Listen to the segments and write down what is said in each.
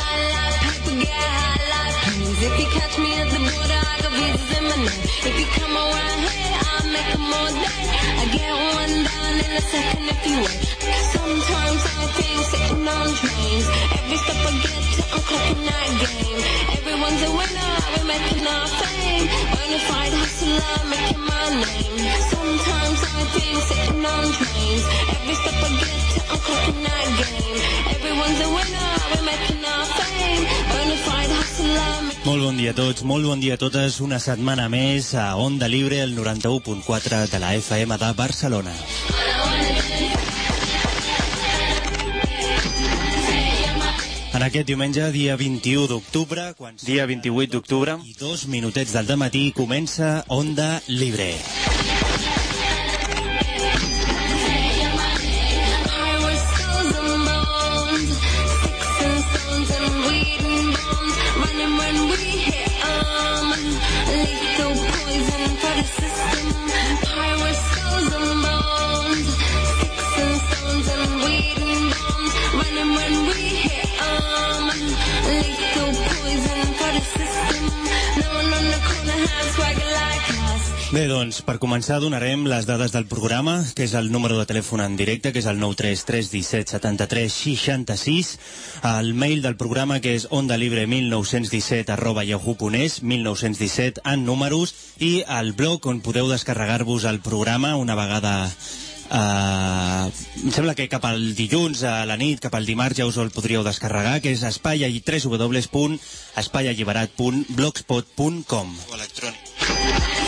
I. If you catch me at the border, I. If you come around here, I'll make. I get one in a second if you would. Sometimes I think sitting on trains. Every step I get to, I'm that game. Everyone's a winner, we're making our fame. Hustler, making my name. Sometimes I think sitting on trains. Every step I get to, I'm clocking that game. Everyone's a winner, we're making our fame. Bonafide hustler, Molt bon dia a tots, molt bon dia a totes. Una setmana més a Onda Libre, el 91.4 de la FM de Barcelona. En aquest diumenge, dia 21 d'octubre, quan dia 28 d'octubre i dos minutets del matí comença Onda Libre. Pirates, doncs, per començar donarem les dades del programa, que és el número de telèfon en directe, que és el 933 17 73 66, el mail del programa, que és ondalibre1917 arroba yahoo.es, 1917 en números, i el blog on podeu descarregar-vos el programa una vegada Uh, em sembla que cap al dilluns a la nit, cap al dimarts ja us el podríeu descarregar, que és espai www.espaialliberat.blogspot.com o electrònic.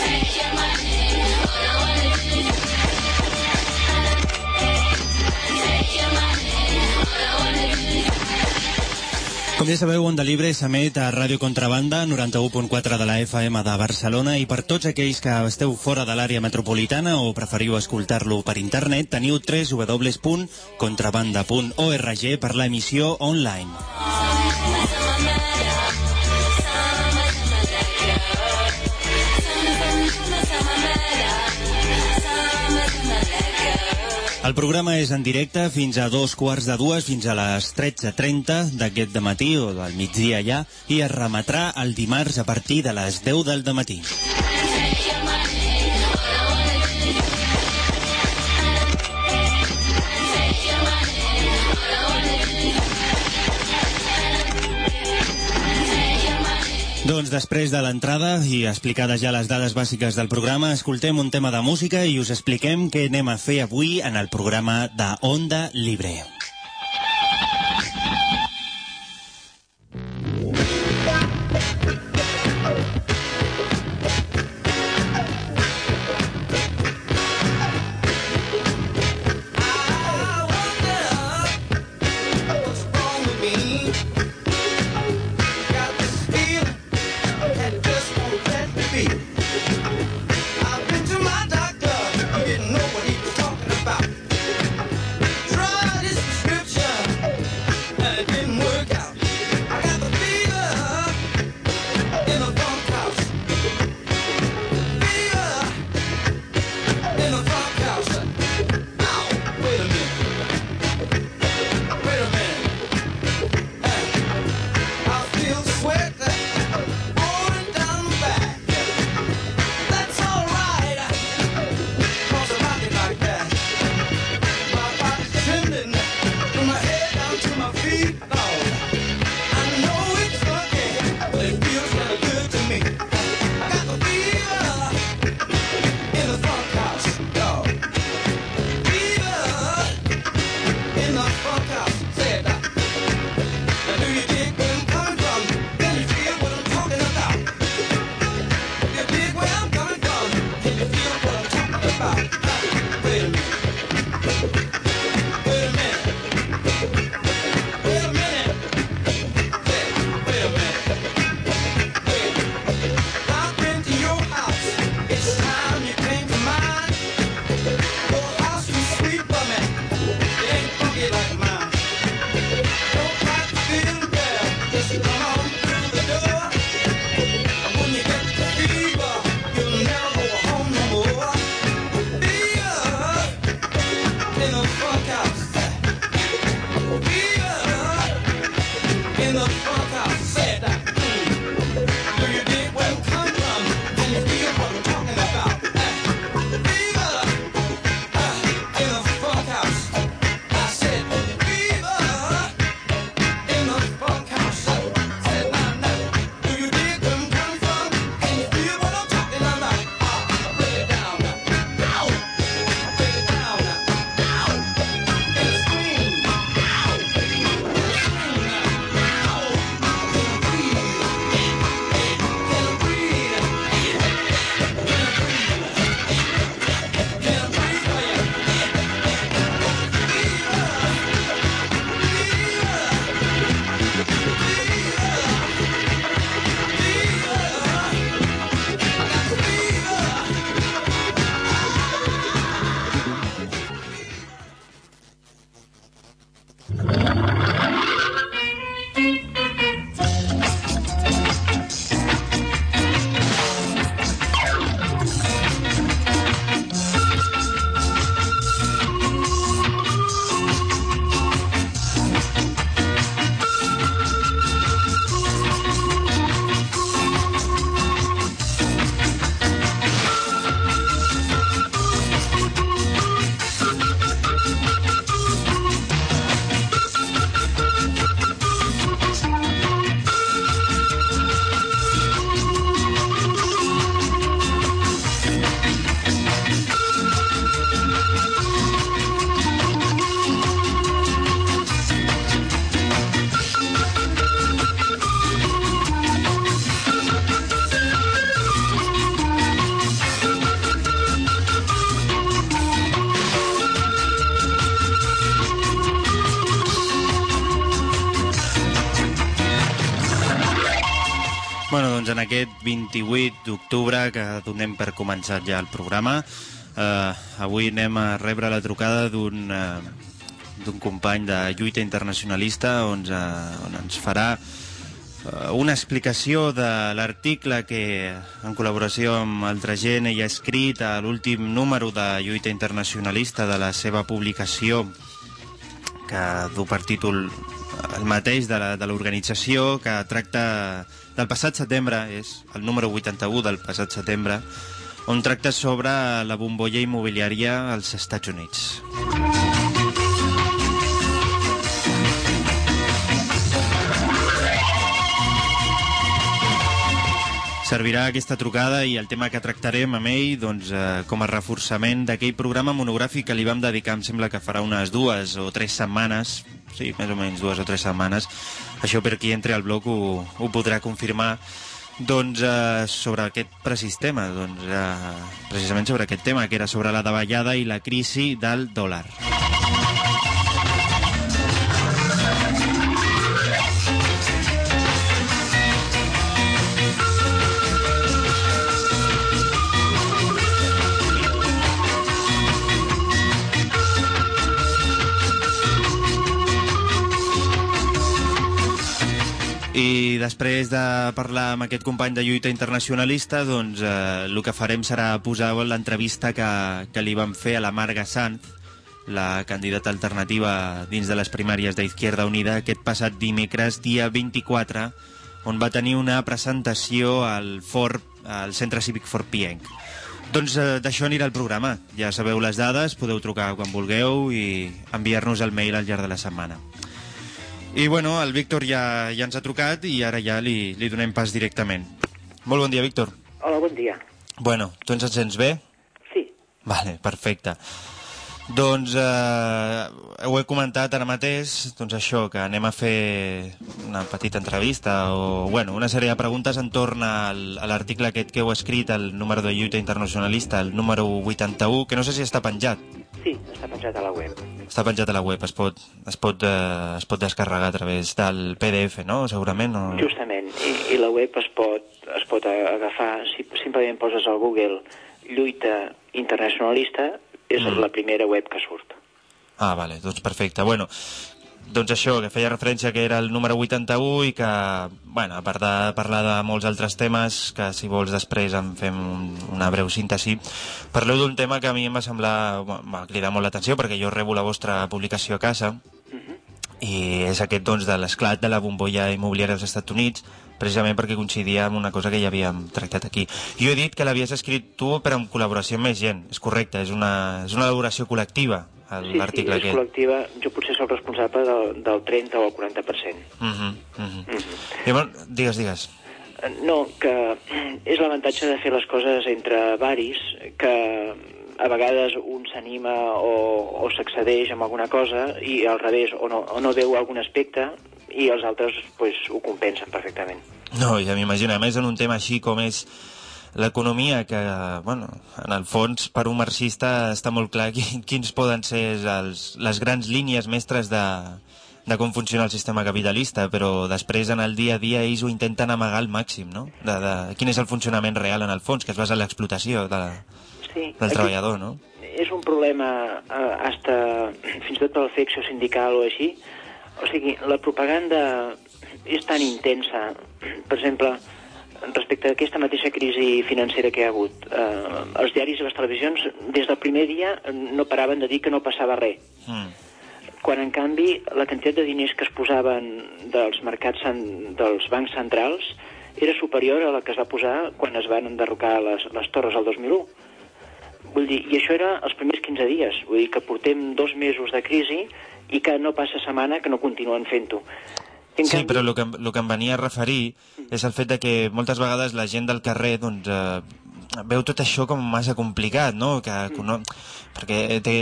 Com ja sabeu, Onda Libre s'emet a Ràdio Contrabanda, 91.4 de la FM de Barcelona, i per tots aquells que esteu fora de l'àrea metropolitana o preferiu escoltar-lo per internet, teniu www.contrabanda.org per l'emissió online. El programa és en directe fins a dos quarts de dues, fins a les 13.30 d'aquest matí o del migdia ja, i es remetrà el dimarts a partir de les 10 del matí. Doncs després de l'entrada i explicades ja les dades bàsiques del programa, escoltem un tema de música i us expliquem què anem a fer avui en el programa de Onda Libre. Aquest 28 d'octubre que donem per començat ja el programa, eh, avui anem a rebre la trucada d'un eh, d'un company de lluita internacionalista on, eh, on ens farà eh, una explicació de l'article que, en col·laboració amb altra gent, ell ha escrit a l'últim número de lluita internacionalista de la seva publicació que du per títol el mateix de l'organització que tracta del passat setembre, és el número 81 del passat setembre, on tracta sobre la bombolla immobiliària als Estats Units. Servirà aquesta trucada i el tema que tractarem amb ell doncs, eh, com a reforçament d'aquell programa monogràfic que li vam dedicar, em sembla que farà unes dues o tres setmanes, sí, més o menys dues o tres setmanes. Això per qui entri al blog ho, ho podrà confirmar doncs, eh, sobre aquest precís tema, doncs, eh, precisament sobre aquest tema, que era sobre la davallada i la crisi del dòlar. Després de parlar amb aquest company de lluita internacionalista, doncs eh, el que farem serà posar l'entrevista que, que li vam fer a la Marga Sanz, la candidata alternativa dins de les primàries d'Izquierda Unida, aquest passat dimecres, dia 24, on va tenir una presentació al FOR, al Centre Cívic Fort Pienc. Doncs eh, d'això anirà el programa. Ja sabeu les dades, podeu trucar quan vulgueu i enviar-nos el mail al llarg de la setmana. I bueno, el Víctor ja, ja ens ha trucat i ara ja li, li donem pas directament. Molt bon dia, Víctor. Hola, bon dia. Bueno, tu ens sents bé? Sí, Vale, perfecte. Doncs eh, ho he comentat ara mateix, doncs això, que anem a fer una petita entrevista o, bueno, una sèrie de preguntes entorn al, a l'article aquest que heu escrit, el número de lluita internacionalista, el número 81, que no sé si està penjat. sí, està penjat a la web. Està penjat a la web, es pot, es pot, eh, es pot descarregar a través del PDF, no? Segurament. O... Justament, i, i la web es pot, es pot agafar, si simplement poses al Google lluita internacionalista, és Mm. la primera web que surt. Ah, vale, doncs perfecte. Bueno, doncs això, que feia referència que era el número 81 i que, bueno, a part de parlar de molts altres temes, que si vols després en fem un, una breu síntesi, parleu d'un tema que a mi em va semblar, m'ha cridat molt l'atenció perquè jo rebo la vostra publicació a casa i és aquest doncs, de l'esclat de la bombolla immobiliària dels Estats Units precisament perquè coincidia amb una cosa que ja havíem tractat aquí. Jo he dit que l'havies escrit tu però en col·laboració amb més gent, és correcte, és una, és una elaboració col·lectiva el- Sí, sí, l'article és aquest. col·lectiva. Jo potser sóc responsable del, del 30 o el 40%. Uh -huh, uh -huh. I, bueno, digues, digues. Eh, No, que és l'avantatge de fer les coses entre varis, que a vegades un s'anima o, o s'accedeix amb alguna cosa i al revés, o no, o no veu algun aspecte i els altres pues, ho compensen perfectament. No, ja m'imagino, a més en un tema així com és l'economia, que, bueno, en el fons, per un marxista està molt clar qui- quins poden ser els, les grans línies mestres de, de com funciona el sistema capitalista, però després en el dia a dia ells ho intenten amagar al màxim, no? De, de, quin és el funcionament real en el fons, que es basa en l'explotació de, Sí, del treballador, no? és un problema eh, hasta, fins i tot pel feccio sindical o així. O sigui, la propaganda és tan intensa, per exemple, respecte a aquesta mateixa crisi financera que hi ha hagut. Eh, els diaris i les televisions, des del primer dia, no paraven de dir que no passava res. Mm. Quan, en canvi, la quantitat de diners que es posaven dels mercats dels bancs centrals era superior a la que es va posar quan es van enderrocar les, les torres el 2001. Vull dir, i això era els primers 15 dies. Vull dir que portem dos mesos de crisi i que no passa setmana que no continuen fent-ho. En Sí, però el que, el que em venia a referir és el fet de que moltes vegades la gent del carrer doncs, eh, veu tot això com massa complicat, no? Que, que no perquè té,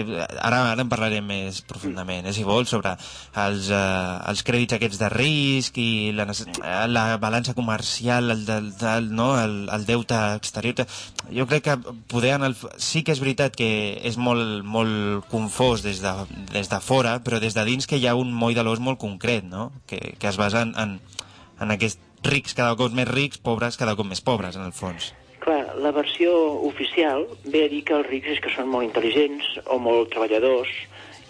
ara, ara en parlarem més profundament, eh, si vols, sobre els, eh, els crèdits aquests de risc i la, eh, la balança comercial, el, del, del, no? el, el deute exterior. Jo crec que poder el, sí que és veritat que és molt, molt confós des de, des de fora, però des de dins que hi ha un moll de l'os molt concret, no? que, que es basa en, en, en, aquest, rics cada cop més rics, pobres cada cop més pobres, en el fons. Clar, la versió oficial ve a dir que els rics és que són molt intel·ligents o molt treballadors,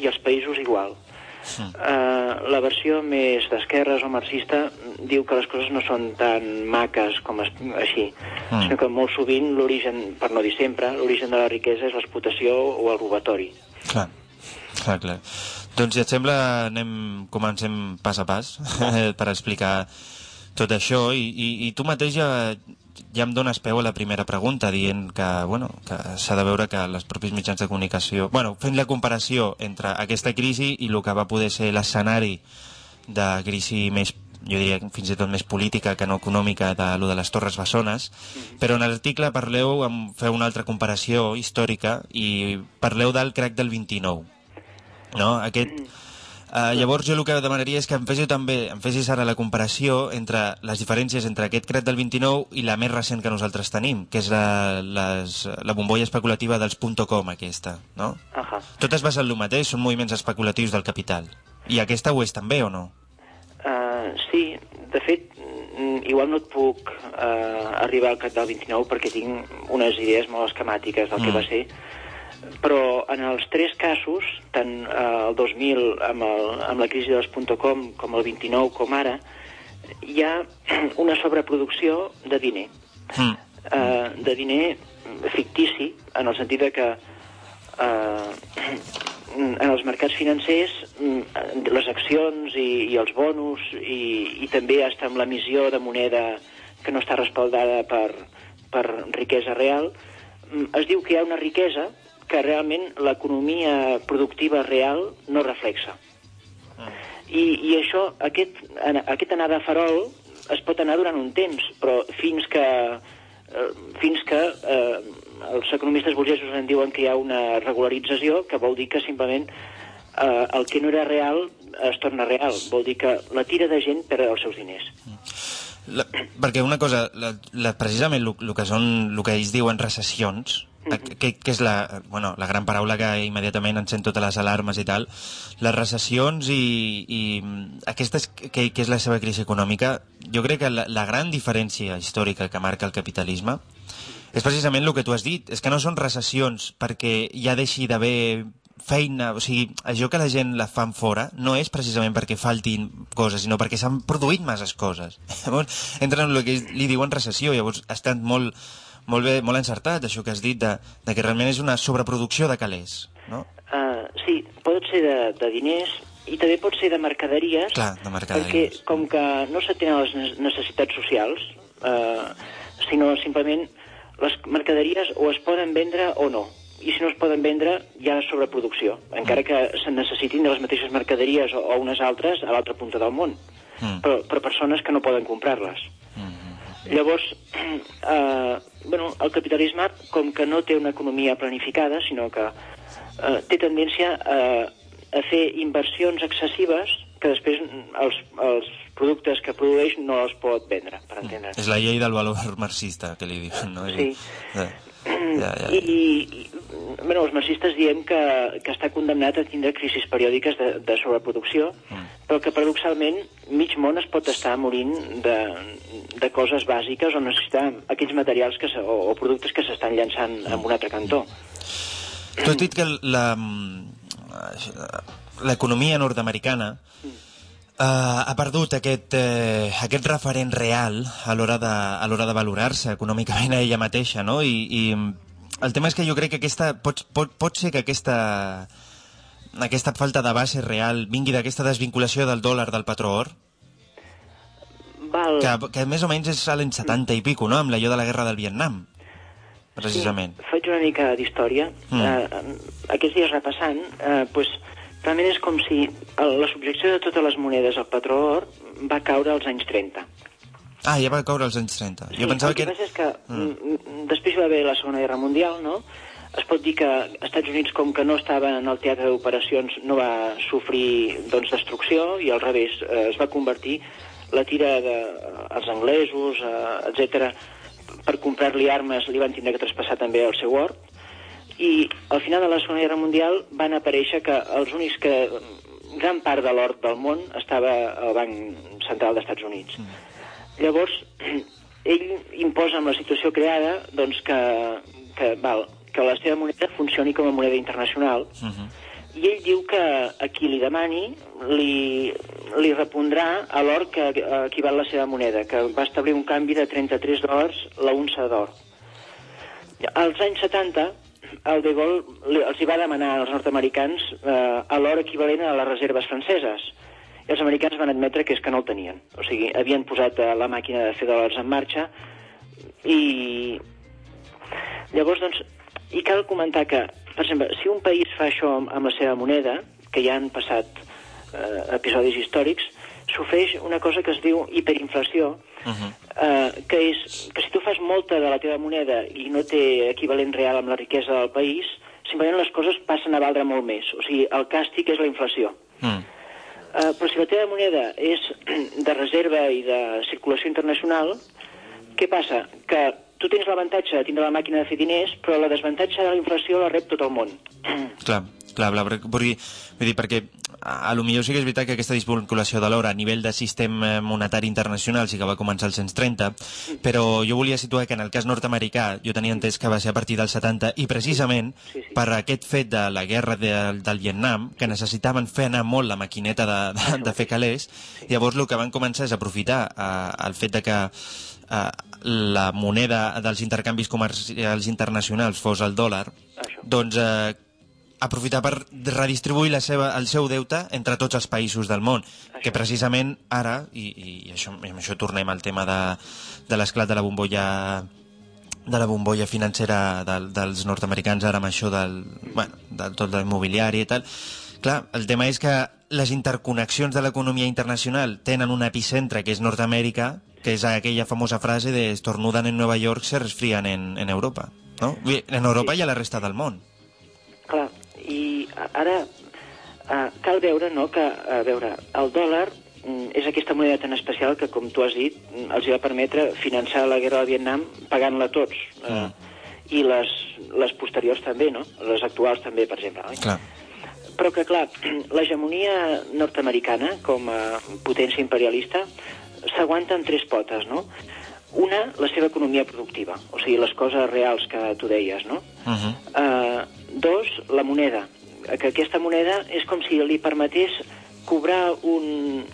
i els països igual. Hmm. Uh, la versió més d'esquerres o marxista diu que les coses no són tan maques com es, així, Mm. sinó que molt sovint l'origen, per no dir sempre, l'origen de la riquesa és l'explotació o el robatori. Clar, clar, clar. Doncs si et sembla, anem, comencem pas a pas per explicar tot això i, i, i tu mateix ja, ja em dones peu a la primera pregunta dient que, bueno, que s'ha de veure que els propis mitjans de comunicació... Bueno, fent la comparació entre aquesta crisi i el que va poder ser l'escenari de crisi més jo diria fins i tot més política que no econòmica de lo de les Torres Bessones, però en l'article parleu, em feu una altra comparació històrica i parleu del crac del 29. No? Aquest, eh, llavors jo el que demanaria és que em féssiu també, em fessis ara la comparació entre les diferències entre aquest crac del 29 i la més recent que nosaltres tenim, que és la, les, la bombolla especulativa dels .com aquesta, no? Ahà. Tot es basa en el mateix, són moviments especulatius del capital. I aquesta ho és també o no? Uh, sí, de fet, igual no et puc uh, arribar al cap del 29 perquè tinc unes idees molt esquemàtiques del mm. que va ser, però en els tres casos, tant uh, el 2000 amb, el, amb la crisi dels .com com el 29 com ara, hi ha una sobreproducció de diner. Mm. Uh, de diner fictici, en el sentit de que uh, en els mercats financers mm, les accions i, i els bonus i, i també hasta amb l'emissió de moneda que no està respaldada per, per riquesa real, mm, es diu que hi ha una riquesa que realment l'economia productiva real no reflexa. I, i això, aquest, aquest anar de farol es pot anar durant un temps, però fins que, eh, fins que eh, els economistes burgesos en diuen que hi ha una regularització, que vol dir que simplement eh, el que no era real es torna real. Vol dir que la tira de gent perd els seus diners. La, perquè una cosa, la, la, precisament el que són, el que ells diuen recessions, que, que és la, bueno, la gran paraula que immediatament encén totes les alarmes i tal, les recessions i, i aquesta és, que, que és la seva crisi econòmica, jo crec que la, la gran diferència històrica que marca el capitalisme és precisament el que tu has dit, és que no són recessions perquè ja deixi d'haver feina, o sigui, això que la gent la fan fora no és precisament perquè faltin coses, sinó perquè s'han produït masses coses. Llavors, entren en el que li diuen recessió, llavors ha estat molt, molt bé, molt encertat això que has dit de, de que realment és una sobreproducció de calés, no? Uh, sí, pot ser de, de diners i també pot ser de mercaderies, Clar, de mercaderies. perquè com que no s'atenen les ne- necessitats socials, uh, sinó simplement les mercaderies o es poden vendre o no. I si no es poden vendre, hi ha sobreproducció, encara que se necessitin de les mateixes mercaderies o, o unes altres a l'altra punta del món, Mm. però, però persones que no poden comprar-les. Llavors, eh, bueno, el capitalisme, com que no té una economia planificada, sinó que eh, té tendència a, a fer inversions excessives que després els, els productes que produeix no els pot vendre, per entendre'ns. És la llei del valor marxista, que li diuen, no? Sí. Ja, ja, ja. I, i bueno, els marxistes diem que, que està condemnat a tindre crisis periòdiques de, de sobreproducció, Mm. però que paradoxalment mig món es pot estar morint de, de coses bàsiques o necessitar aquells materials que se, o, o productes que s'estan llançant en un altre cantó. Tu has dit que la, l'economia nord-americana eh, ha perdut aquest, eh, aquest referent real a l'hora de, a de valorar-se econòmicament a ella mateixa, no? I, i el tema és que jo crec que aquesta, pot, pot, pot ser que aquesta, aquesta falta de base real vingui d'aquesta desvinculació del dòlar del patró or, Val, que, que més o menys és a l'any 70 i pico, no?, amb l'allò de la guerra del Vietnam, precisament. Sí, faig una mica d'història. Mm. Mm. Eh, aquests dies repassant, eh, pues, realment és com si la subjecció de totes les monedes al patró or va caure als anys 30. Ah, ja va caure als anys 30. Sí, jo pensava el que, que... passa és que mm. després va haver la Segona Guerra Mundial, no? Es pot dir que Estats Units, com que no estava en el teatre d'operacions, no va sofrir doncs, destrucció i al revés, eh, es va convertir la tira dels anglesos, eh, etc per comprar-li armes li van tindre que traspassar també el seu hort i al final de la Segona Guerra Mundial van aparèixer que els únics que gran part de l'hort del món estava al Banc Central d'Estats Units. Llavors, ell imposa amb la situació creada doncs, que, que, val, que la seva moneda funcioni com a moneda internacional Uh -huh. i ell diu que a qui li demani li, li repondrà a l'or que equival la seva moneda, que va establir un canvi de 33 dòlars la unça d'or. Als anys 70, el De Gaulle els hi va demanar als nord-americans eh, a l'or equivalent a les reserves franceses. I els americans van admetre que és que no el tenien. O sigui, havien posat eh, la màquina de fer dòlars en marxa i... Llavors, doncs, i cal comentar que, per exemple, si un país fa això amb la seva moneda, que ja han passat eh, episodis històrics, sofreix una cosa que es diu hiperinflació, Uh -huh. eh, que és que si tu fas molta de la teva moneda i no té equivalent real amb la riquesa del país, simplement les coses passen a valdre molt més. O sigui, el càstig és la inflació. Mm. Uh, però si la teva moneda és de reserva i de circulació internacional, què passa? Que tu tens l'avantatge de tindre la màquina de fer diners, però la desavantatge de la inflació la rep tot el món. Clar, clar, clar perquè, vull dir, vull dir, perquè a, a lo millor sí que és veritat que aquesta desvinculació de l'or a nivell de sistema monetari internacional sí que va començar als 130, però jo volia situar que en el cas nord-americà jo tenia entès que va ser a partir dels 70 i precisament Sí, sí. per aquest fet de la guerra de, del Vietnam, que necessitaven fer anar molt la maquineta de, de, de fer calés, llavors el que van començar és aprofitar eh, el fet de que eh, la moneda dels intercanvis comercials internacionals fos el dòlar, Això. doncs eh, aprofitar per redistribuir la seva, el seu deute entre tots els països del món, que precisament ara, i, i això, i amb això tornem al tema de, de l'esclat de la bombolla de la bombolla financera del, dels nord-americans ara amb això del, bueno, del tot l'immobiliari i tal, clar, el tema és que les interconnexions de l'economia internacional tenen un epicentre que és Nord-Amèrica, que és aquella famosa frase de estornudan en Nueva York, se resfrían en, en Europa. No? En Europa i a la resta del món. Clar, i ara uh, cal veure, no?, que, a veure, el dòlar mm, és aquesta moneda tan especial que, com tu has dit, mm, els va permetre finançar la guerra del Vietnam pagant-la tots. Uh, I les, les posteriors també, no? Les actuals també, per exemple. Oi? Clar. Però que, clar, l'hegemonia nord-americana com a potència imperialista s'aguanta en tres potes, no? Una, la seva economia productiva, o sigui, les coses reals que tu deies, no? Uh -huh. Uh, dos, la moneda, que aquesta moneda és com si li permetés cobrar un,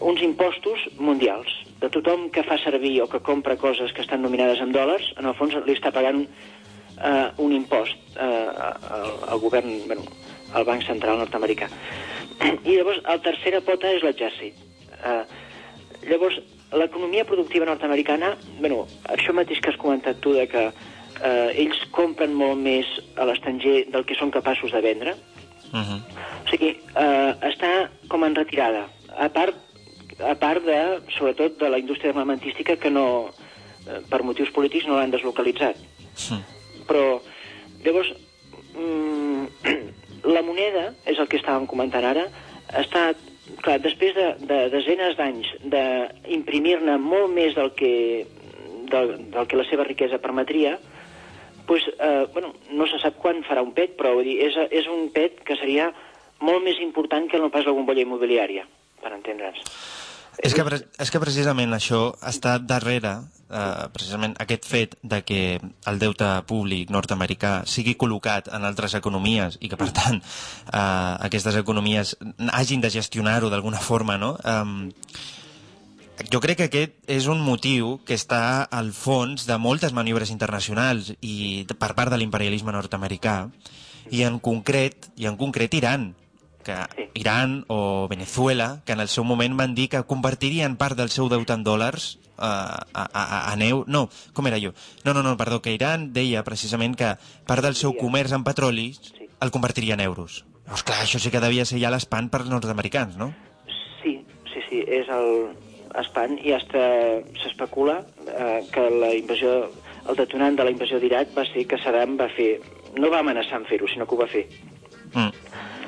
uns impostos mundials. De tothom que fa servir o que compra coses que estan nominades en dòlars, en el fons li està pagant uh, un impost uh, al, al govern, bueno, al Banc Central nord-americà. I llavors, la tercera pota és l'exèrcit. Uh, llavors, l'economia productiva nord-americana, bueno, això mateix que has comentat tu, de que eh, ells compren molt més a l'estranger del que són capaços de vendre, Uh -huh. o sigui, eh, està com en retirada. A part, a part de, sobretot, de la indústria armamentística que no, eh, per motius polítics no l'han deslocalitzat. Sí. Però, llavors, mm, la moneda, és el que estàvem comentant ara, ha estat, clar, després de, de desenes d'anys d'imprimir-ne molt més del que, del, del que la seva riquesa permetria, pues, eh, bueno, no se sap quan farà un PET, però dir, és, és un PET que seria molt més important que no pas la bombolla immobiliària, per entendre'ns. És que, és que precisament això està darrere, eh, precisament aquest fet de que el deute públic nord-americà sigui col·locat en altres economies i que, per tant, eh, aquestes economies hagin de gestionar-ho d'alguna forma, no? Um, jo crec que aquest és un motiu que està al fons de moltes maniobres internacionals i per part de l'imperialisme nord-americà i en concret, i en concret Iran, que Sí. Iran o Venezuela, que en el seu moment van dir que convertirien part del seu deute en dòlars eh, a, a, a neu... No, com era jo? No, no, no, perdó, que Iran deia precisament que part del seu comerç en petroli Sí. el convertiria en euros. Llavors, clar, això sí que devia ser ja l'espant per als nord-americans, no? Sí, sí, sí, és el espant i hasta s'especula eh, que la invasió, el detonant de la invasió d'Iraq va ser que Saddam va fer, no va amenaçar en fer-ho, sinó que ho va fer. Mm.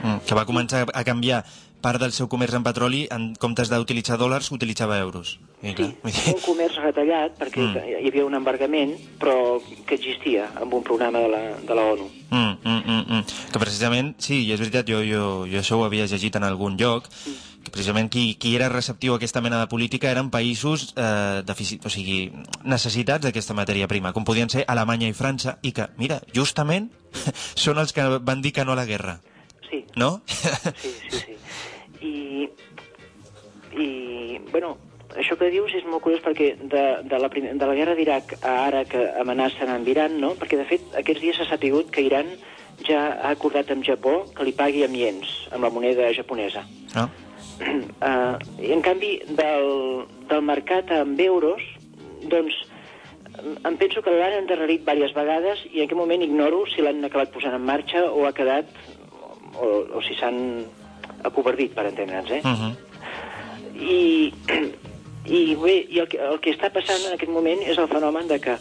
Mm. Que va començar a canviar part del seu comerç en petroli, en comptes d'utilitzar dòlars, utilitzava euros. I, Sí, clar, dir, un comerç retallat perquè Mm. hi havia un embargament, però que existia amb un programa de la, de la ONU. Mm, mm, mm, mm. Que precisament, sí, és veritat, jo, jo, jo això ho havia llegit en algun lloc, perquè precisament qui, qui era receptiu a aquesta mena de política eren països eh, deficit, o sigui, necessitats d'aquesta matèria prima, com podien ser Alemanya i França, i que, mira, justament són els que van dir que no a la guerra, Sí, no? sí, sí, sí. I, i bueno, això que dius és molt curiós perquè de, de, la, prim- de la guerra d'Iraq a ara que amenacen amb Iran, no? Perquè, de fet, aquests dies s'ha sapigut que Iran ja ha acordat amb Japó que li pagui amb iens, amb la moneda japonesa. no? Uh, I, en canvi, del, del mercat amb euros, doncs, em penso que l'han endarrerit diverses vegades i en aquest moment ignoro si l'han acabat posant en marxa o ha quedat, o, o si s'han acobardit, per entendre'ns, eh? Uh -huh. I, i bé, i el, que, el que està passant en aquest moment és el fenomen de que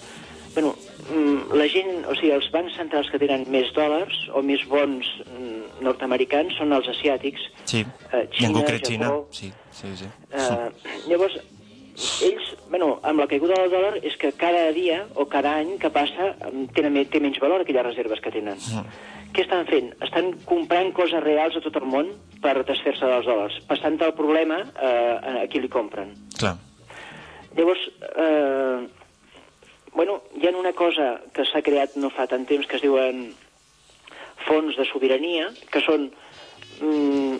bueno, mm, la gent, o sigui, els bancs centrals que tenen més dòlars o més bons mm, nord-americans són els asiàtics. Sí, Eh, i en Xina, concret Xina. Japó. Sí, sí, sí. Uh, llavors, ells, bueno, amb la caiguda del dòlar és que cada dia o cada any que passa tenen, té menys valor aquelles reserves que tenen. Què estan fent? Estan comprant coses reals a tot el món per desfer-se dels dòlars, passant el problema eh, a qui li compren. Clar. Llavors, eh, bueno, hi ha una cosa que s'ha creat no fa tant temps que es diuen fons de sobirania, que són mm,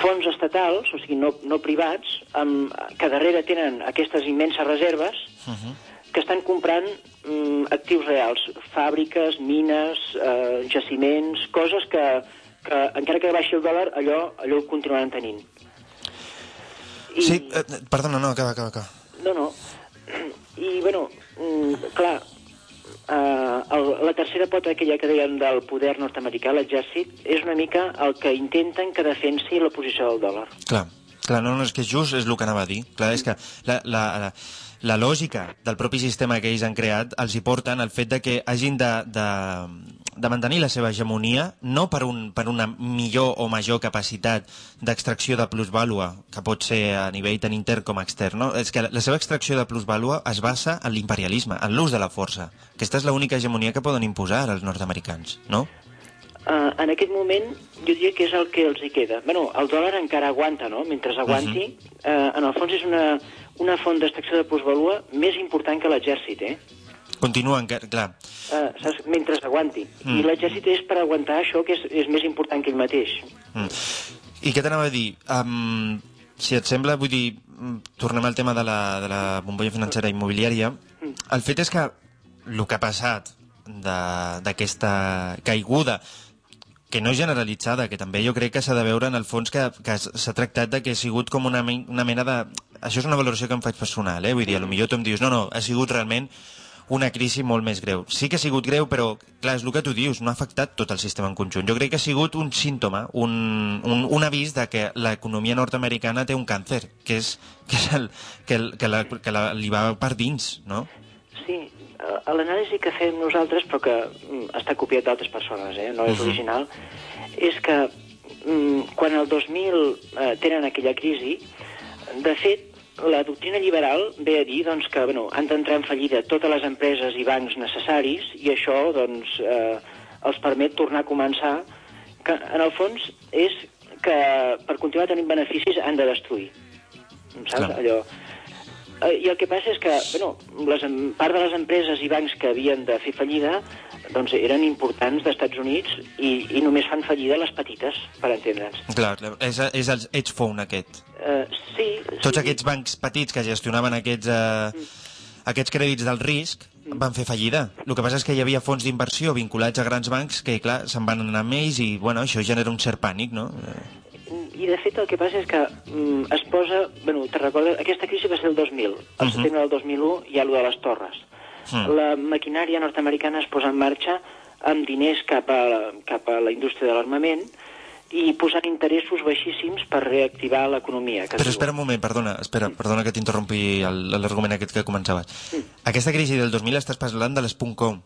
fons estatals, o sigui, no, no privats, amb, que darrere tenen aquestes immenses reserves, Uh -huh. que estan comprant mm, actius reals, fàbriques, mines, eh, jaciments, coses que, que encara que baixi el dòlar, allò, allò ho continuaran tenint. I... Sí, eh, perdona, no, acaba, acaba, acaba. No, no. I, bueno, mm, clar, eh, el, la tercera pota aquella que dèiem del poder nord-americà, l'exèrcit, és una mica el que intenten que defensi la posició del dòlar. Clar, clar, no, no, és que just és el que anava a dir. Clar, és que la, la, la, la lògica del propi sistema que ells han creat els hi porten el fet de que hagin de, de, de mantenir la seva hegemonia no per, un, per una millor o major capacitat d'extracció de plusvàlua, que pot ser a nivell tant intern com extern. No? És que la seva extracció de plusvàlua es basa en l'imperialisme, en l'ús de la força. Aquesta és l'única hegemonia que poden imposar als nord-americans, no? Uh, en aquest moment, jo diria que és el que els hi queda. Bueno, el dòlar encara aguanta, no? Mentre aguanti, uh -huh. uh, en el fons és una, una font d'extracció de plusvalua més important que l'exèrcit, eh? Continuen, que- clar, Uh, saps? Mentre aguanti. Mm. I l'exèrcit és per aguantar això, que és, és més important que ell mateix. Mm. I què t'anava a dir? Um, si et sembla, vull dir, mm, tornem al tema de la, de la bombolla financera immobiliària. El fet és que el que ha passat d'aquesta caiguda que no és generalitzada, que també jo crec que s'ha de veure en el fons que, que s'ha tractat de que ha sigut com una, una mena de... Això és una valoració que em faig personal, eh? Vull dir, potser tu em dius, no, no, ha sigut realment una crisi molt més greu. Sí que ha sigut greu, però, clar, és el que tu dius, no ha afectat tot el sistema en conjunt. Jo crec que ha sigut un símptoma, un, un, un avís de que l'economia nord-americana té un càncer, que és, que, és el, que, el, que, la, que la, li va per dins, no? Sí, a l'anàlisi que fem nosaltres, però que mm, està copiat d'altres persones, eh, no és Mhm. original, és que mm, quan el 2000 eh, tenen aquella crisi, de fet, la doctrina liberal ve a dir doncs, que bueno, han d'entrar en fallida totes les empreses i bancs necessaris i això doncs, eh, els permet tornar a començar, que en el fons és que per continuar tenint beneficis han de destruir. Saps? Clar. Allò, Eh, I el que passa és que, bueno, les, part de les empreses i bancs que havien de fer fallida doncs eren importants d'Estats Units i, i només fan fallida les petites, per entendre'ns. Clar, és, és el hedge fund aquest. Uh, sí, Tots sí, aquests bancs petits que gestionaven aquests, eh, aquests crèdits del risc van fer fallida. El que passa és que hi havia fons d'inversió vinculats a grans bancs que, clar, se'n van anar amb ells i, bueno, això genera un cert pànic, no? I de fet el que passa és que mm, es posa... Bueno, te recordes? Aquesta crisi va ser el 2000. Al Mhm. setembre del 2001 hi ha allò de les torres. Mm. La maquinària nord-americana es posa en marxa amb diners cap a, cap a la indústria de l'armament i posant interessos baixíssims per reactivar l'economia. Però diu. espera un moment, perdona, espera, perdona que t'interrompi el- l'argument aquest que començaves. Aquesta crisi del 2000 estàs parlant de les .com.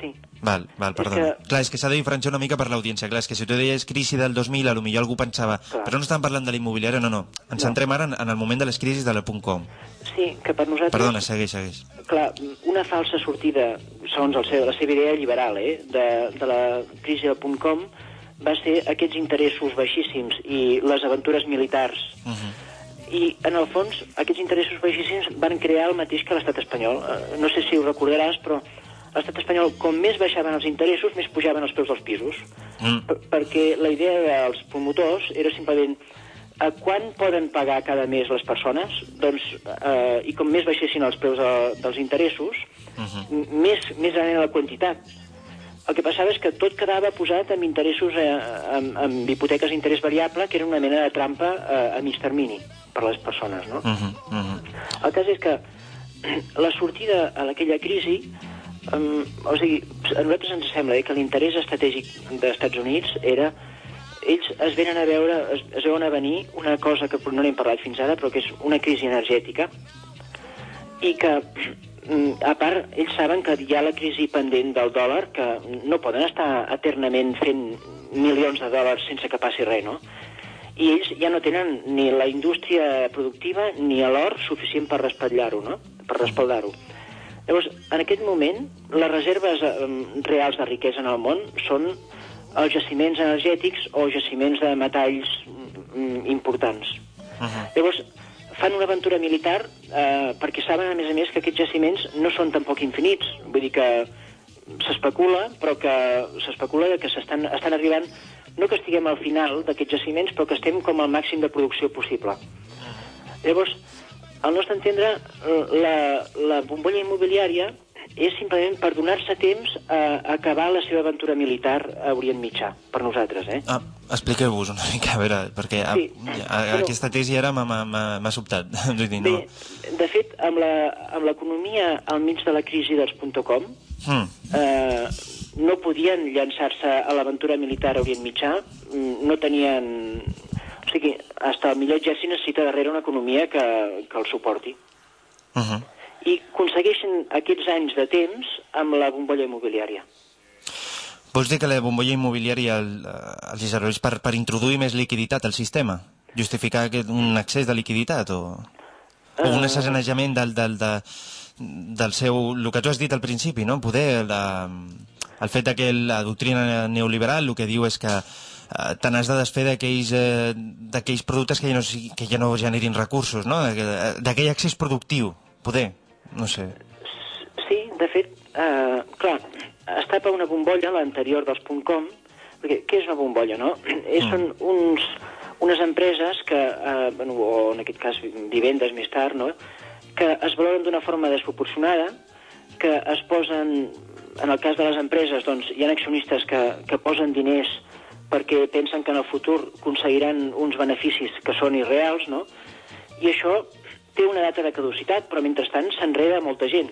Sí. Val, val, perdona. que- Clar, és que s'ha de diferenciar una mica per l'audiència. Clar, és que si tu deies crisi del 2000, a lo millor algú pensava... Clar. Però no estan parlant de l'immobiliària, no, no. Ens No. centrem ara en, en el moment de les crisis de la .com. Sí, que per nosaltres... Perdona, segueix, segueix. Clar, una falsa sortida, segons el seu, la seva idea liberal, eh, de, de la crisi del .com, va ser aquests interessos baixíssims i les aventures militars. Uh -huh. I, en el fons, aquests interessos baixíssims van crear el mateix que l'estat espanyol. Eh, No sé si ho recordaràs, però l'estat espanyol, com més baixaven els interessos, més pujaven els preus dels pisos. Mm. Per perquè la idea dels promotors era simplement a quan poden pagar cada mes les persones, doncs, eh, i com més baixessin els preus de, dels interessos, uh -huh. més, més era la quantitat. El que passava és que tot quedava posat amb interessos, eh, amb, amb hipoteques d'interès variable, que era una mena de trampa eh, a mig termini per a les persones, no? Uh -huh. Uh -huh. El cas és que la sortida a aquella crisi, um, o sigui, a nosaltres ens sembla eh, que l'interès estratègic dels Estats Units era ells es venen a veure, es, es veuen a venir una cosa que no n'hem parlat fins ara, però que és una crisi energètica, i que, mm, a part, ells saben que hi ha la crisi pendent del dòlar, que no poden estar eternament fent milions de dòlars sense que passi res, no? I ells ja no tenen ni la indústria productiva ni l'or suficient per respaldar-ho, no? Per respaldar-ho. Llavors, en aquest moment, les reserves reals de riquesa en el món són els jaciments energètics o jaciments de metalls mm, importants. Uh -huh. Llavors, fan una aventura militar eh, perquè saben, a més a més, que aquests jaciments no són tampoc infinits. Vull dir que s'especula, però que s'especula que s'estan estan arribant, no que estiguem al final d'aquests jaciments, però que estem com al màxim de producció possible. Llavors, al nostre entendre, la, la bombolla immobiliària és simplement per donar-se temps a acabar la seva aventura militar a Orient Mitjà, per nosaltres, eh? Ah, expliqueu-vos una mica, a veure, perquè a, Sí. a, a, Bueno. aquesta tesi ara m'ha- sobtat. Dir, no... Bé, de fet, amb l'economia al mig de la crisi dels .com, Hmm. eh, no podien llançar-se a l'aventura militar a Orient Mitjà, mm, no tenien... O sigui, hasta el millor exèrcit necessita darrere una economia que, que el suporti. Uh -huh. I aconsegueixen aquests anys de temps amb la bombolla immobiliària. Vols dir que la bombolla immobiliària el, eh, els serveix per, per introduir més liquiditat al sistema? Justificar aquest, un excés de liquiditat o, o un Eh. assagenejament del, del, de, del seu... El que tu has dit al principi, no? Poder la, el fet que la doctrina neoliberal el que diu és que eh, te n'has de desfer d'aquells eh, productes que ja, no, que ja no generin recursos, no? D'aqu- D'aquell accés productiu, poder, no sé. Sí, de fet, eh, clar, es tapa una bombolla, l'anterior dels .com, perquè què és una bombolla, no? És, Mm. Són uns, unes empreses que, eh, bueno, o en aquest cas vivendes més tard, no? que es valoren d'una forma desproporcionada, que es posen, en el cas de les empreses, doncs, hi ha accionistes que, que posen diners perquè pensen que en el futur aconseguiran uns beneficis que són irreals, no? I això té una data de caducitat, però mentrestant s'enreda molta gent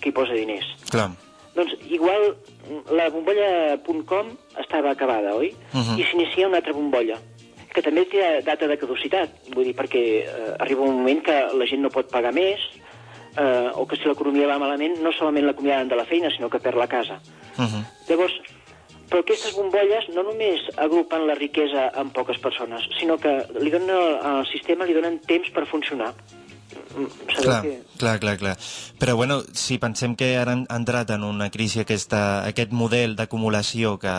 que hi posa diners. Clar. Doncs igual la bombolla.com estava acabada, oi? Mhm. I s'inicia una altra bombolla, que també té data de caducitat, vull dir, perquè eh, arriba un moment que la gent no pot pagar més, eh, o que si l'economia va malament no solament l'acomiaden de la feina, sinó que perd la casa. Uh -huh. Llavors, però aquestes bombolles no només agrupen la riquesa en poques persones, sinó que li donen al, sistema li donen temps per funcionar. Mm, Sabeu Clar, que... clar, clar, clar. Però, bueno, si pensem que ara han entrat en una crisi aquesta, aquest model d'acumulació que,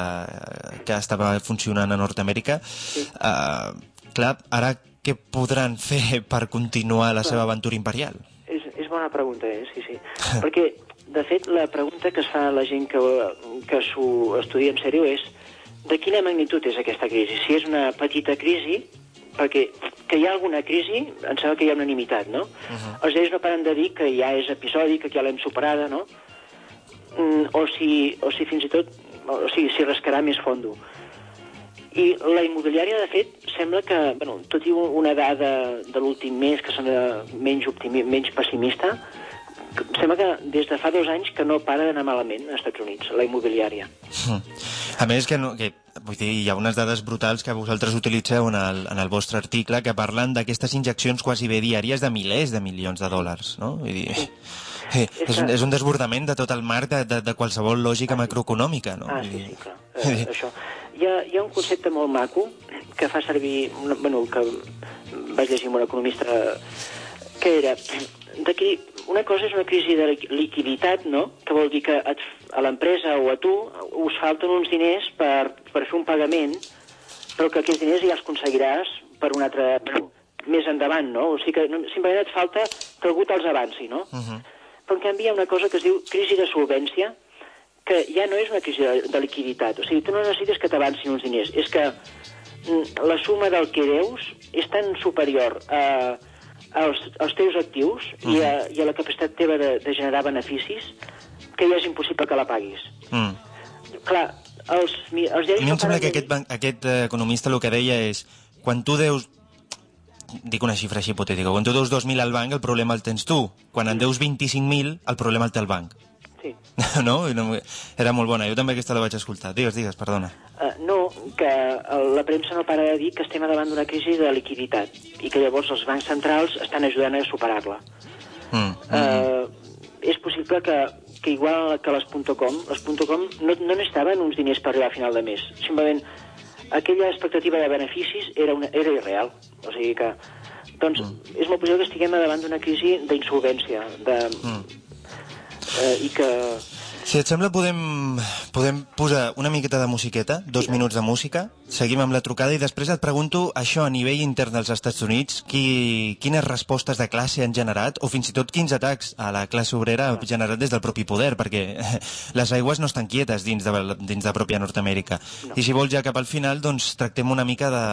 que estava funcionant a Nord-Amèrica, eh, clar, ara què podran fer per continuar la seva aventura imperial? És, és bona pregunta, eh? sí, sí. Perquè, de fet, la pregunta que es fa la gent que, que s'ho estudia en sèrio és de quina magnitud és aquesta crisi? Si és una petita crisi, perquè que hi ha alguna crisi, em sembla que hi ha unanimitat, no? Uh -huh. Els lleis no paren de dir que ja és episòdic, que ja l'hem superada, no? Mm, o, si, o si fins i tot, o sigui, si rascarà més fondo. I la immobiliària, de fet, sembla que, bueno, tot i un- una dada de l'últim mes que sembla menys, optimi, menys pessimista, sembla que des de fa dos anys que no para d'anar malament als Estats Units, la immobiliària. Hm. A més, que, no, que vull dir, hi ha unes dades brutals que vosaltres utilitzeu en el, en el vostre article que parlen d'aquestes injeccions quasi bé diàries de milers de milions de dòlars, no? Vull dir, eh, és, un, és un desbordament de tot el marc de, de, de qualsevol lògica macroeconòmica, no? Ah, sí, sí, clar. Eh, això. Hi ha, hi ha un concepte molt maco que fa servir, bueno, que vaig llegir amb un economista que era d'aquí, una cosa és una crisi de liqui- liquiditat, no?, que vol dir que et, a l'empresa o a tu us falten uns diners per, per fer un pagament, però que aquests diners ja els aconseguiràs per un altre... Bueno, més endavant, no? O sigui que no, simplement et falta que algú te'ls avanci, no? Uh -huh. Però en canvi hi ha una cosa que es diu crisi de solvència, que ja no és una crisi de, de liquiditat. O sigui, tu no necessites que t'avancin uns diners. És que mm, la suma del que deus és tan superior a, als, als teus actius -huh. i, a, i a la capacitat teva de, de generar beneficis que ja és impossible que la paguis. Mm. Clar, els, mi- els diaris A mi em sembla que aquest, ban- aquest eh, economista el que deia és quan tu deus dic una xifra així hipotètica, quan tu deus 2.000 al banc el problema el tens tu, quan en deus 25.000 el problema el té el banc. no? Era molt bona, jo també aquesta la vaig escoltar digues, digues, perdona Uh, no, que el- la premsa no para de dir que estem davant d'una crisi de liquiditat i que llavors els bancs centrals estan ajudant a superar-la. mm. Uh, és possible que, que igual que les .com, les .com no, no necessitaven uns diners per arribar a final de mes. Simplement, aquella expectativa de beneficis era, una, era irreal. O sigui que, doncs, mm. és molt possible que estiguem davant d'una crisi d'insolvència, de, Mm. Eh, i que... Si et sembla, podem, podem posar una miqueta de musiqueta, dos minuts de música, seguim amb la trucada i després et pregunto això a nivell intern dels Estats Units, qui, quines respostes de classe han generat o fins i tot quins atacs a la classe obrera ha generat des del propi poder, perquè les aigües no estan quietes dins de, dins de pròpia Nord-Amèrica. I si vols ja cap al final, doncs tractem una mica de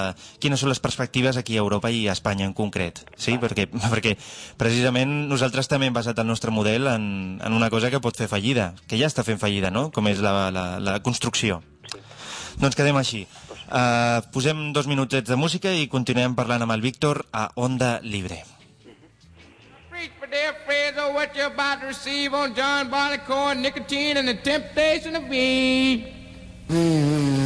quines són les perspectives aquí a Europa i a Espanya en concret. Sí? Perquè, perquè precisament nosaltres també hem basat el nostre model en, en una cosa que pot fer fallida, que ja està fent fallida, no? Com és la, la, la construcció. Doncs quedem així. Uh, posem dos minutets de música i continuem parlant amb el Víctor a Onda Libre. Preach for their friends what you're about to receive on John Barleycorn, nicotine, and the temptation of weed. No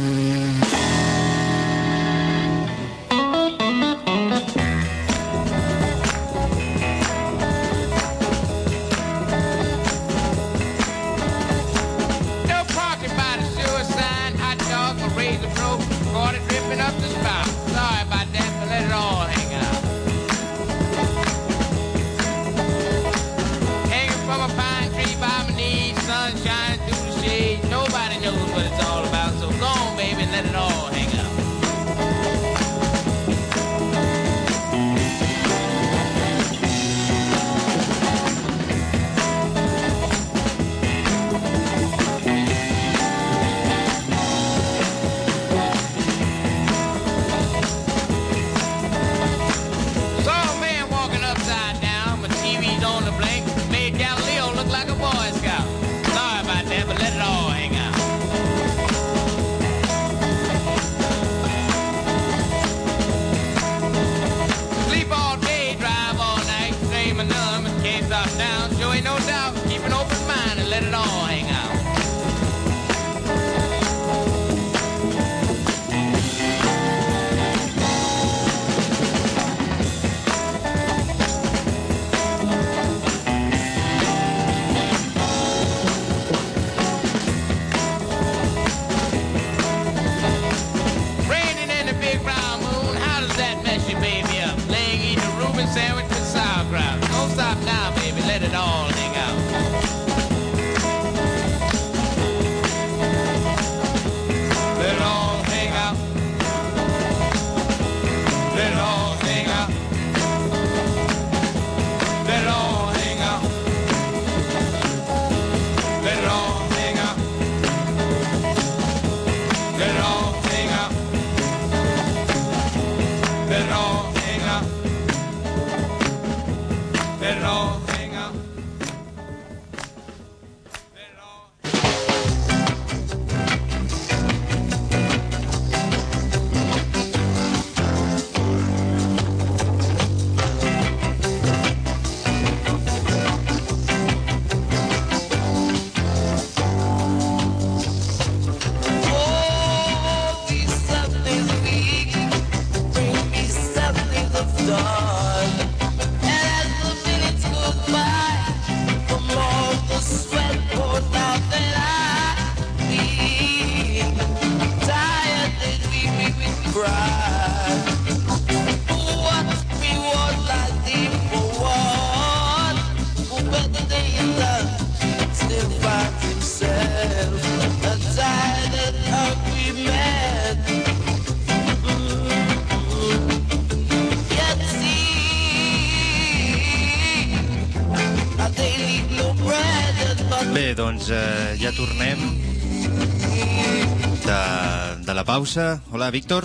pausa. Hola, Víctor.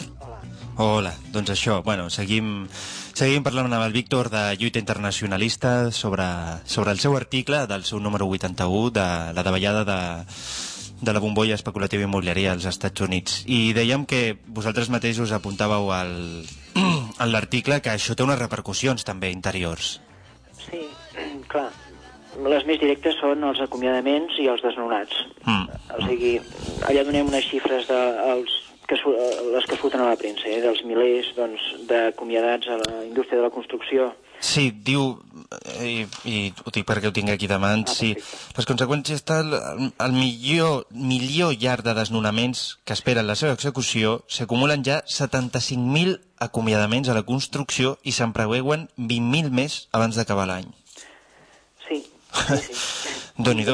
Hola, doncs això, bueno, seguim, seguim parlant amb el Víctor de lluita internacionalista sobre, sobre el seu article del seu número 81 de la davallada de, de la bombolla especulativa immobiliària als Estats Units. I dèiem que vosaltres mateixos apuntàveu al, en l'article que això té unes repercussions també interiors. Sí, clar. Les més directes són els acomiadaments i els desnonats. Mm. O sigui, allà donem unes xifres de els que eh, les que surten a la premsa, eh, dels milers doncs, d'acomiadats a la indústria de la construcció. Sí, diu, eh, i, i ho dic perquè ho tinc aquí davant, Ah, sí, les conseqüències del el milió, milió llarg de desnonaments que esperen la seva execució s'acumulen ja 75.000 acomiadaments a la construcció i se'n preveuen 20.000 més abans d'acabar l'any. Sí, sí.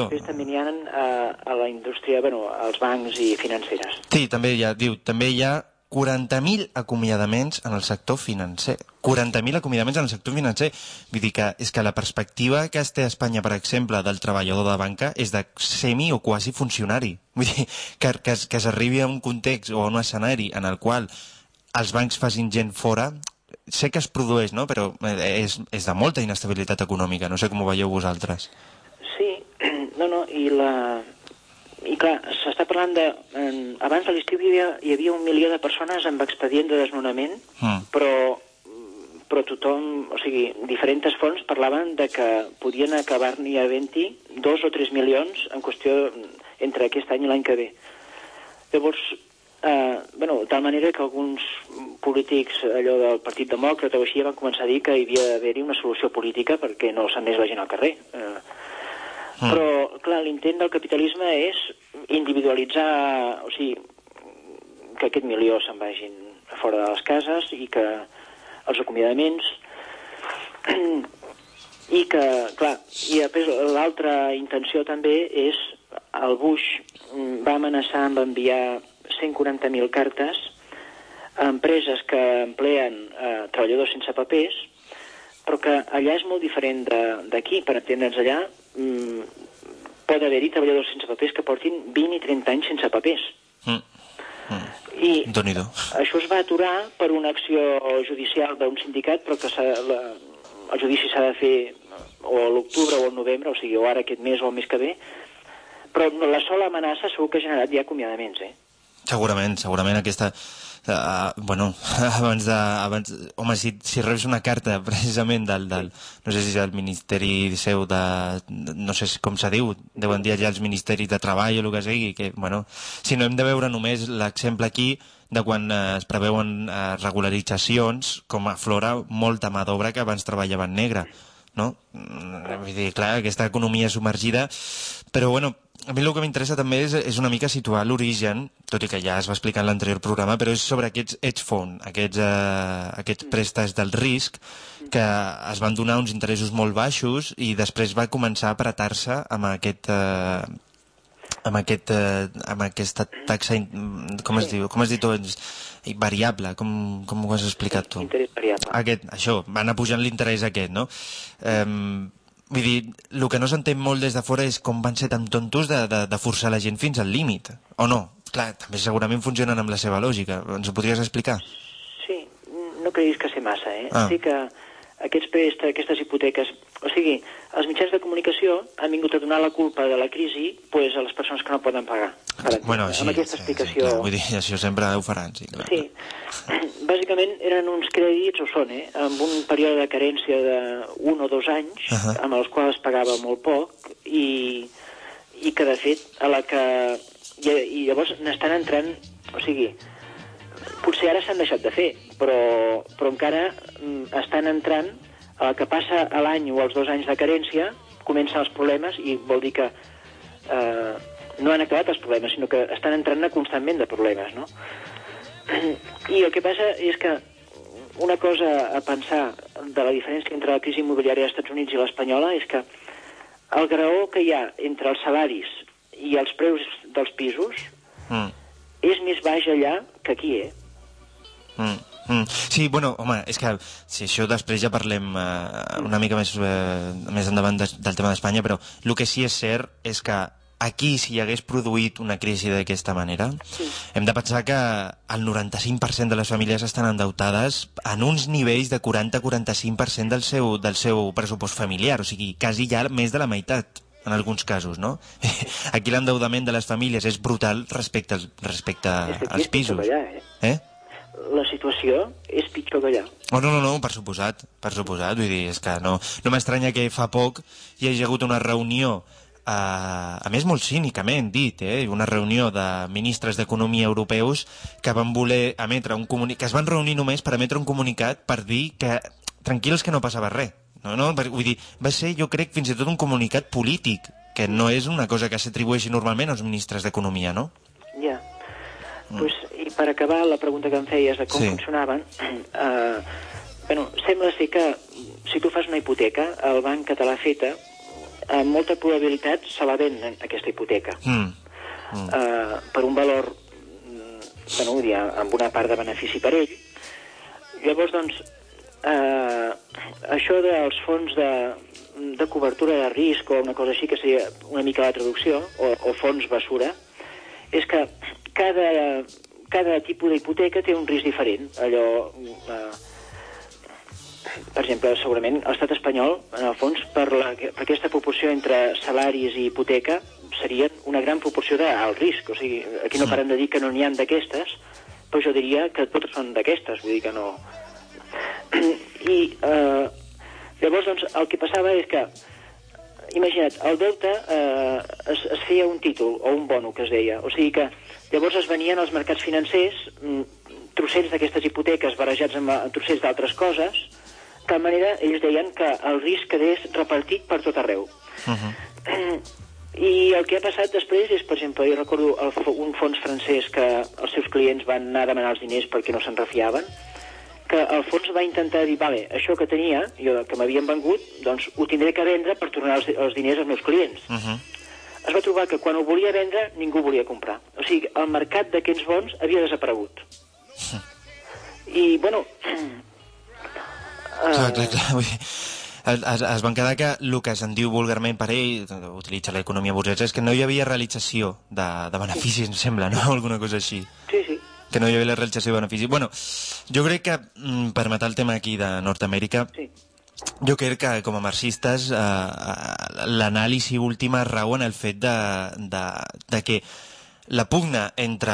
I després també n'hi ha a, a la indústria, bueno, als bancs i financeres. Sí, també hi ha, diu, també hi ha 40.000 acomiadaments en el sector financer. 40.000 acomiadaments en el sector financer. Vull dir que és que la perspectiva que es té a Espanya, per exemple, del treballador de banca és de semi o quasi funcionari. Vull dir que, que, es- que s'arribi a un context o a un escenari en el qual els bancs facin gent fora, sé que es produeix, no? però eh, és, és de molta inestabilitat econòmica. No sé com ho veieu vosaltres. Sí, no, no, i la... I clar, s'està parlant de... En, abans de l'estiu hi, havia, hi havia un milió de persones amb expedient de desnonament, Mm. però, però tothom, o sigui, diferents fonts parlaven de que podien acabar-n'hi havent-hi dos o tres milions en qüestió entre aquest any i l'any que ve. Llavors, eh, bueno, de tal manera que alguns polítics, allò del Partit Demòcrata o així, van començar a dir que hi havia d'haver-hi una solució política perquè no s'anés la gent al carrer. Eh, Mm. Però, clar, l'intent del capitalisme és individualitzar, o sigui, que aquest milió se'n vagin a fora de les cases i que els acomiadaments i que, clar, i després l'altra intenció també és el Bush mm, va amenaçar amb enviar 140.000 cartes a empreses que empleen eh, treballadors sense papers, però que allà és molt diferent de- d'aquí, per entendre'ns allà, mm, pot haver-hi treballadors sense papers que portin 20 i 30 anys sense papers. Mm. I Déu-n'hi-do. això es va aturar per una acció judicial d'un sindicat, però que la, el judici s'ha de fer o a l'octubre o al novembre, o sigui, o ara aquest mes o el mes que ve, però no- la sola amenaça segur que ha generat ja acomiadaments, eh? Segurament, segurament aquesta... Uh, bueno, abans de... Abans, home, si, si reps una carta precisament del, del... No sé si és el Ministeri seu de... No sé com se diu, deuen dir allà els ministeris de treball o el que sigui, que, bueno, si no hem de veure només l'exemple aquí de quan eh, es preveuen eh, regularitzacions, com aflora molta mà d'obra que abans treballava en negre, no? Mm, Vull dir, clar, aquesta economia submergida... Però, bueno, a mi el que m'interessa també és, és una mica situar l'origen, tot i que ja es va explicar en l'anterior programa, però és sobre aquests hedge fund, aquests, eh, aquests préstecs del risc, que es van donar uns interessos molt baixos i després va començar a apretar-se amb aquest... Eh, amb, aquest, eh, amb aquesta taxa, com es diu, com tu, És variable, com, com ho has explicat tu? Interès variable. Aquest, això, va anar pujant l'interès aquest, no? Um, vull dir, el que no s'entén molt des de fora és com van ser tan tontos de, de, de forçar la gent fins al límit, o no? Clar, també segurament funcionen amb la seva lògica. Ens ho podries explicar? Sí, no creguis que sé massa, eh? Ah. Sí que aquests préstecs, aquestes hipoteques... O sigui, els mitjans de comunicació han vingut a donar la culpa de la crisi pues, a les persones que no poden pagar. Per bueno, sí, amb aquesta sí, sí, explicació... clar, vull dir, això sempre ho faran, sí. Clar. Sí. Bàsicament eren uns crèdits, o són, eh, amb un període de carència de un o dos anys, Ahà. amb els quals es pagava molt poc, i, i que, de fet, a la que... I, i llavors n'estan entrant... O sigui, potser ara s'han deixat de fer, però, però encara mm, estan entrant la que passa a l'any o als dos anys de carència, comencen els problemes i vol dir que eh, no han acabat els problemes, sinó que estan entrant constantment de problemes, no? I el que passa és que una cosa a pensar de la diferència entre la crisi immobiliària dels Estats Units i l'espanyola és que el graó que hi ha entre els salaris i els preus dels pisos Mm, és més baix allà que aquí, eh? Mm, Mm. Sí, bueno, home, és que si això després ja parlem eh, una mica més, eh, més endavant de, del tema d'Espanya, però el que sí és cert és que aquí, si hi hagués produït una crisi d'aquesta manera, sí. hem de pensar que el 95% de les famílies estan endeutades en uns nivells de 40-45% del seu, del seu pressupost familiar, o sigui, quasi ja més de la meitat en alguns casos, no? Aquí l'endeudament de les famílies és brutal respecte, als, respecte als pisos. allà, eh? Eh? La situació és pitjor que allà. Oh, no, no, no, per suposat, per suposat, vull dir, és que no, no m'estranya que fa poc hi hagi hagut una reunió, eh, a més molt cínicament dit, eh, una reunió de ministres d'Economia europeus que van voler emetre un comunicat, que es van reunir només per emetre un comunicat per dir que tranquils que no passava res. No, no, vull dir, va ser, jo crec, fins i tot un comunicat polític, que no és una cosa que s'atribueixi normalment als ministres d'Economia, no? Ja. Pues, I per acabar la pregunta que em feies de com Sí. funcionaven, eh, bueno, sembla ser que si tu fas una hipoteca, el banc que te l'ha feta, amb molta probabilitat se la venen, aquesta hipoteca. Mm. eh, per un valor mm, bueno, vull dir, amb una part de benefici per ell. Llavors, doncs, eh, això dels fons de, de cobertura de risc o una cosa així, que seria una mica la traducció, o, o fons basura, és que cada, cada tipus d'hipoteca té un risc diferent. Allò... Eh, per exemple, segurament l'estat espanyol, en el fons, per, la, per aquesta proporció entre salaris i hipoteca, serien una gran proporció d'alt risc. O sigui, aquí no paren de dir que no n'hi han d'aquestes, però jo diria que totes són d'aquestes, vull dir que no... I eh, llavors, doncs, el que passava és que, imagina't, el deute eh, es, es feia un títol o un bono, que es deia. O sigui que llavors es venien als mercats financers mm, trossets d'aquestes hipoteques barrejats amb, amb trossets d'altres coses, de tal manera ells deien que el risc quedés repartit per tot arreu. Uh -huh. I el que ha passat després és, per exemple, jo recordo el, un fons francès que els seus clients van anar a demanar els diners perquè no se'n refiaven, que el fons va intentar dir, vale, això que tenia, jo que m'havien vengut, doncs ho tindré que vendre per tornar els, els diners als meus clients. Uh -huh. Es va trobar que quan ho volia vendre ningú volia comprar. O sigui, el mercat d'aquests bons havia desaparegut. I, bueno... Clar, eh, clar, clar. Dir, es, es, es van quedar que el que se'n diu vulgarment per ell, utilitza l'economia burgesa, és que no hi havia realització de, de beneficis, em sembla, no? Alguna cosa així. Sí, sí. Que no hi havia la realització de beneficis. Bueno, jo crec que, mm, per matar el tema aquí de Nord-Amèrica, Sí. Jo crec que com a marxistes eh, eh, l'anàlisi última rau en el fet de, de, de que la pugna entre,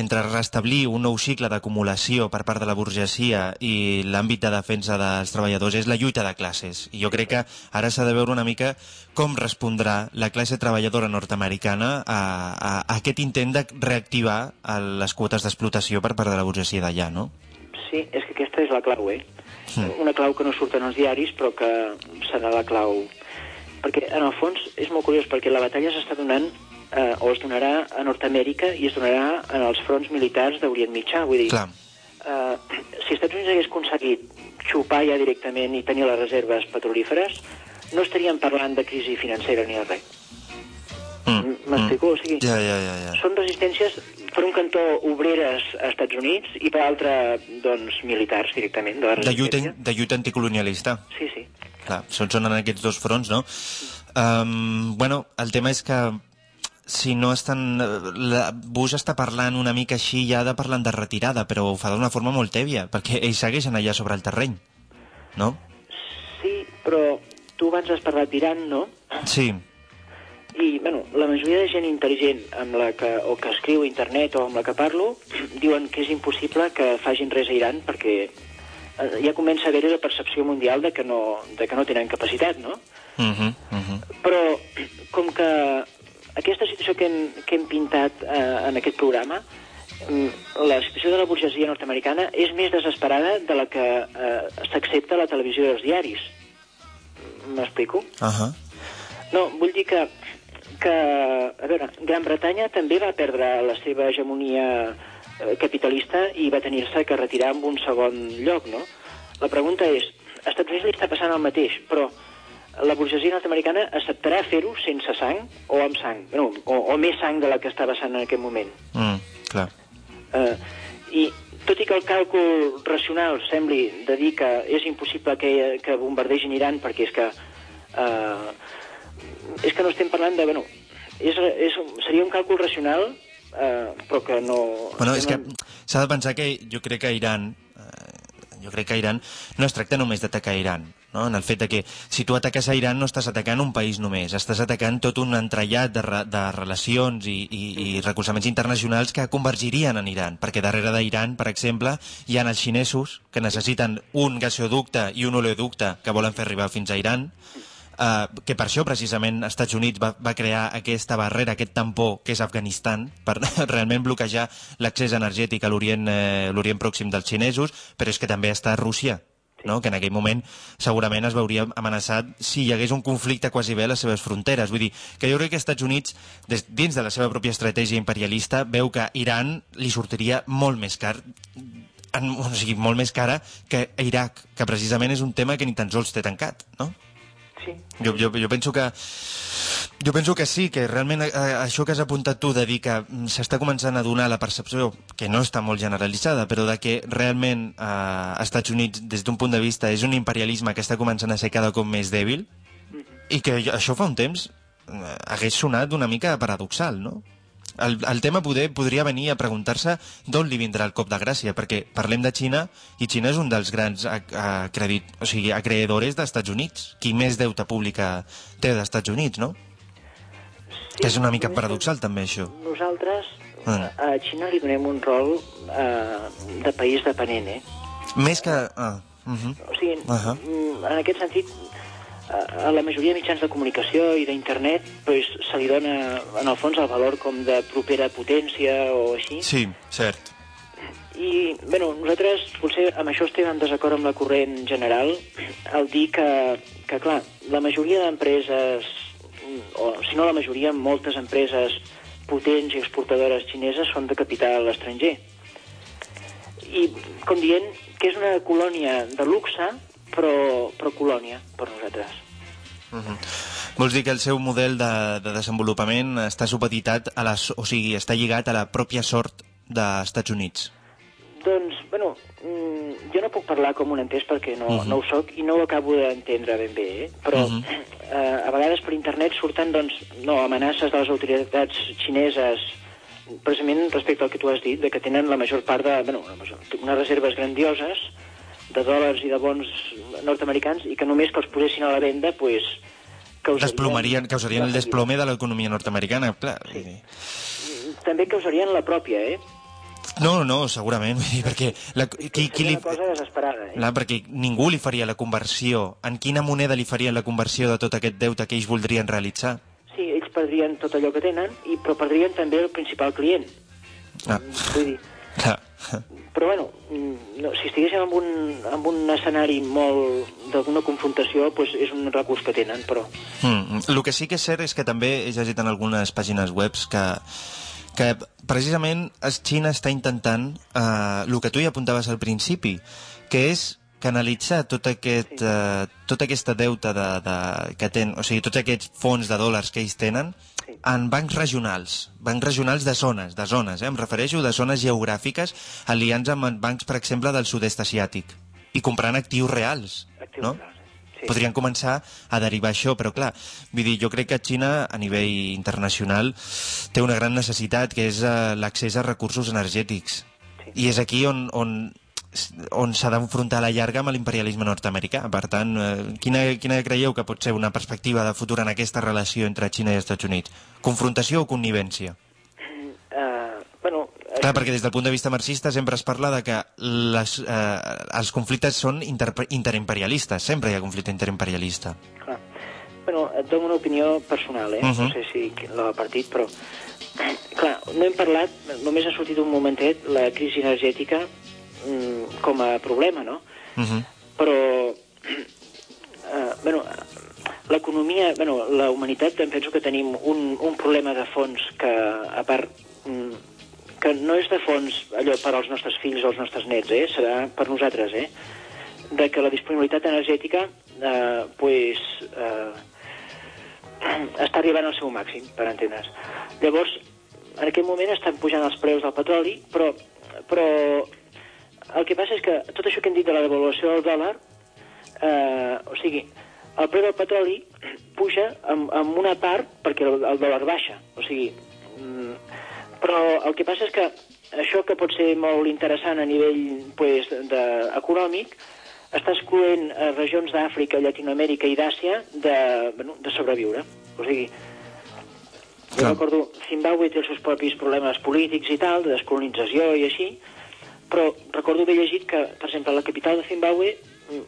entre restablir un nou cicle d'acumulació per part de la burgesia i l'àmbit de defensa dels treballadors és la lluita de classes. I jo crec que ara s'ha de veure una mica com respondrà la classe treballadora nord-americana a, a, a aquest intent de reactivar les quotes d'explotació per part de la burgesia d'allà, no? Sí, és que aquesta és la clau, eh? Una clau que no surt en els diaris, però que serà la clau. Perquè, en el fons, és molt curiós, perquè la batalla s'està donant, eh, o es donarà a Nord-Amèrica i es donarà en els fronts militars d'Orient Mitjà. Vull dir, Clar. eh, si Estats Units hagués aconseguit xupar ja directament i tenir les reserves petrolíferes, no estaríem parlant de crisi financera ni de res. Mm, M'explico? O sigui, Ja, ja, ja, ja. són resistències, per un cantó, obreres a Estats Units i per l'altre, doncs, militars directament, de la De lluita, de lluita anticolonialista. Sí, sí. Clar, són, són en aquests dos fronts, no? Um, bueno, el tema és que si no estan... La, Bush està parlant una mica així ja de parlant de retirada, però ho fa d'una forma molt tèbia, perquè ells segueixen allà sobre el terreny, no? Sí, però tu abans has parlat d'Iran, no? Sí, I, bueno, la majoria de gent intel·ligent amb la que, o que escriu a internet o amb la que parlo diuen que és impossible que facin res a Iran perquè eh, ja comença a haver-hi la percepció mundial de que no, de que no tenen capacitat, no? uh -huh, uh -huh. Però com que aquesta situació que hem, que hem pintat eh, en aquest programa, mm, la situació de la burgesia nord-americana és més desesperada de la que eh, s'accepta a la televisió i als diaris. M'explico? Uh -huh. No, vull dir que, que, a veure, Gran Bretanya també va perdre la seva hegemonia eh, capitalista i va tenir-se que retirar amb un segon lloc, no? La pregunta és, a Estats Units li està passant el mateix, però la burgesia nord-americana acceptarà fer-ho sense sang o amb sang? No, o, o més sang de la que està vessant en aquest moment. Mm, clar. Eh, I tot i que el càlcul racional sembli de dir que és impossible que, que bombardegin Iran perquè és que eh, és que no estem parlant de... Bueno, és, és, seria un càlcul racional eh, però que no... Bueno, és que s'ha de pensar que jo crec que Iran, eh, jo crec que Iran no es tracta només d'atacar Iran, no? en el fet de que si tu ataques a Iran no estàs atacant un país només, estàs atacant tot un entrellat de, re, de relacions i, i, i recolzaments internacionals que convergirien en Iran, perquè darrere d'Iran, per exemple, hi ha els xinesos que necessiten un gasoducte i un oleoducte que volen fer arribar fins a Iran, Uh, que per això precisament Estats Units va, va crear aquesta barrera, aquest tampó que és Afganistan, per realment bloquejar l'accés energètic a l'Orient eh, Pròxim dels xinesos, però és que també està Rússia, no? que en aquell moment segurament es veuria amenaçat si hi hagués un conflicte quasi bé a les seves fronteres. Vull dir, que jo crec que els Estats Units, des, dins de la seva pròpia estratègia imperialista, veu que Iran li sortiria molt més car en, o sigui, molt més cara que Iraq, que precisament és un tema que ni tan sols té tancat, no? Sí. Jo, jo, jo penso que jo penso que sí, que realment eh, això que has apuntat tu de dir que mm, s'està començant a donar la percepció, que no està molt generalitzada, però de que realment eh, als Estats Units, des d'un punt de vista, és un imperialisme que està començant a ser cada cop més dèbil, i que això fa un temps eh, hagués sonat una mica paradoxal, no? El, el tema poder, podria venir a preguntar-se d'on li vindrà el cop de gràcia, perquè parlem de Xina i Xina és un dels grans ac- acredit, o sigui, acreedores dels Estats Units. Qui més deute pública té dels Estats Units, no? Que és una mica paradoxal també això. Nosaltres Mm. a Xina li donem un rol eh, de país dependent, eh? Més que... Ah, uh -huh. O sigui, Ahà. mm, en aquest sentit, a a la majoria de mitjans de comunicació i d'internet pues, se li dona, en el fons, el valor com de propera potència o així. Sí, cert. I, bueno, nosaltres potser amb això estem en desacord amb la corrent general al dir que, que clar, la majoria d'empreses, o si no la majoria, moltes empreses potents i exportadores xineses són de capital estranger. I, com dient, que és una colònia de luxe, però, però colònia per nosaltres. Uh -huh. Vols dir que el seu model de, de desenvolupament està supeditat a les, o sigui, està lligat a la pròpia sort dels Estats Units? Doncs, bueno, mm, jo no puc parlar com un entès perquè no, uh Mhm. -huh. no ho soc i no ho acabo d'entendre ben bé, eh? però uh Mhm. -huh. eh, a vegades per internet surten doncs, no, amenaces de les autoritats xineses precisament respecte al que tu has dit, de que tenen la major part de... Bueno, major- unes reserves grandioses de dòlars i de bons nord-americans i que només que els posessin a la venda, pues, causarien... Desplomarien, causarien el desplome de l'economia nord-americana, clar. dir. També causarien la pròpia, eh? No, no, segurament, perquè la, qui, qui li, una cosa desesperada, eh? clar, perquè ningú li faria la conversió. En quina moneda li farien la conversió de tot aquest deute que ells voldrien realitzar? Sí, ells perdrien tot allò que tenen, i, però perdrien també el principal client. Ah, Vull dir, clar. Però bueno, mm, no, si estiguéssim en un, en un escenari molt d'alguna confrontació, doncs és un recurs que tenen, però... Mm, el que sí que és cert és que també he llegit en algunes pàgines webs que, que precisament Xina està intentant eh, el que tu ja apuntaves al principi, que és canalitzar tot aquest, eh, tota aquesta deuta de, de, que ten, o sigui, tots aquests fons de dòlars que ells tenen Sí. En bancs regionals, bancs regionals de zones, de zones, eh? em refereixo de zones geogràfiques aliats amb bancs, per exemple, del sud-est asiàtic i comprant actius reals, Actius no? reals, sí. Podrien començar a derivar això, però clar, vull dir, jo crec que Xina, a nivell internacional, té una gran necessitat, que és eh, l'accés a recursos energètics. Sí. I és aquí on, on, on s'ha d'enfrontar a la llarga amb l'imperialisme nord-americà. Per tant, eh, quina, quina creieu que pot ser una perspectiva de futur en aquesta relació entre Xina i Estats Units? Confrontació o connivència? Uh, bueno, eh, Clar, perquè des del punt de vista marxista sempre es parla de que les, eh, els conflictes són inter, interimperialistes, sempre hi ha conflicte interimperialista. clar. Bueno, et dono una opinió personal, eh? Mhm. No sé si la del partit, però... Clar, no hem parlat, només ha sortit un momentet la crisi energètica mm, com a problema, no? Uh -huh. però eh, bueno, l'economia, bueno, la humanitat em penso que tenim un, un problema de fons que a part mm, que no és de fons allò per als nostres fills o els nostres nets, eh? serà per nosaltres, eh? de que la disponibilitat energètica eh, pues, eh, està arribant al seu màxim, per entendre's. Llavors, en aquest moment estan pujant els preus del petroli, però, però el que passa és que tot això que hem dit de la devaluació del dòlar, eh, o sigui, el preu del petroli puja amb, amb una part perquè el, el dòlar baixa. O sigui, mm, però el que passa és que això que pot ser molt interessant a nivell pues, de, econòmic està excloent eh, regions d'Àfrica, Llatinoamèrica i d'Àsia de, bueno, de sobreviure. O sigui, jo Clar. recordo, Zimbabue té els seus propis problemes polítics i tal, de descolonització i així, però recordo haver llegit que, per exemple, a la capital de Zimbabue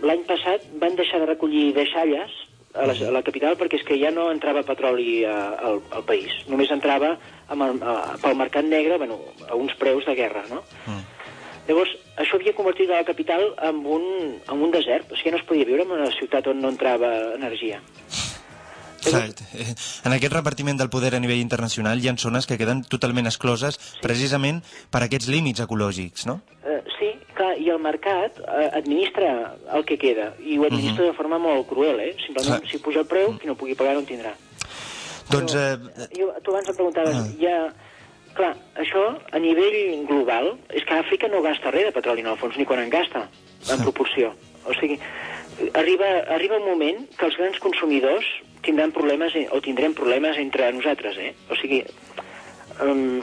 l'any passat van deixar de recollir deixalles a la, a la capital perquè és que ja no entrava petroli a, al, al país. Només entrava amb el, a, pel mercat negre bueno, a uns preus de guerra, no? Mm. Llavors, això havia convertit la capital en un, en un desert. O sigui, no es podia viure en una ciutat on no entrava energia. Clar, eh, en aquest repartiment del poder a nivell internacional hi ha zones que queden totalment excloses precisament per aquests límits ecològics, no? Eh, sí, clar, i el mercat eh, administra el que queda, i ho administra de forma molt cruel, eh? Simplement, Clar. si puja el preu, qui no pugui pagar no en tindrà. Doncs, Però, eh, jo, tu abans em preguntaves, Ah. ja... Clar, això a nivell global, és que Àfrica no gasta res de petroli en el fons, ni quan en gasta, en proporció. O sigui, arriba, arriba un moment que els grans consumidors tindran problemes, o tindrem problemes entre nosaltres, eh? O sigui, um,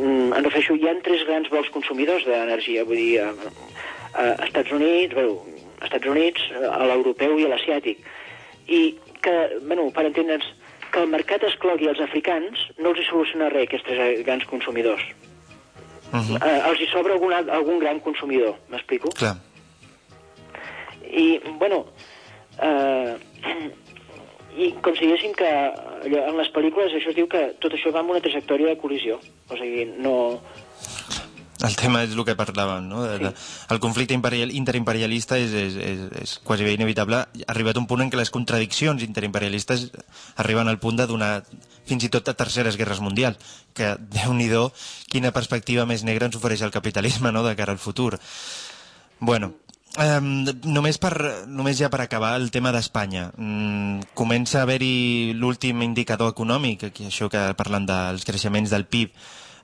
um, em refereixo, hi ha tres grans blocs consumidors d'energia, vull dir, a, a Estats Units, bueno, Estats Units, a l'europeu i a l'asiàtic. I que, bueno, per entendre'ns, que el mercat exclogui els africans no els hi soluciona res, aquests tres grans consumidors. uh -huh, Eh, els hi sobra algun, al- algun gran consumidor, m'explico? clar. I, bueno, eh, i com si diguéssim que allò, en les pel·lícules això es diu que tot això va amb una trajectòria de col·lisió. O sigui, no... El tema és el que parlàvem, no? De, de, el conflicte imperial, interimperialista és, és, és, és quasi bé inevitable. Ha arribat un punt en què les contradiccions interimperialistes arriben al punt de donar fins i tot a terceres guerres mundials, que, déu nhi quina perspectiva més negra ens ofereix el capitalisme no? de cara al futur. Bueno, Um, només, per, només ja per acabar el tema d'Espanya. Mm, comença a haver-hi l'últim indicador econòmic aquí, això que parlen dels creixements del PIB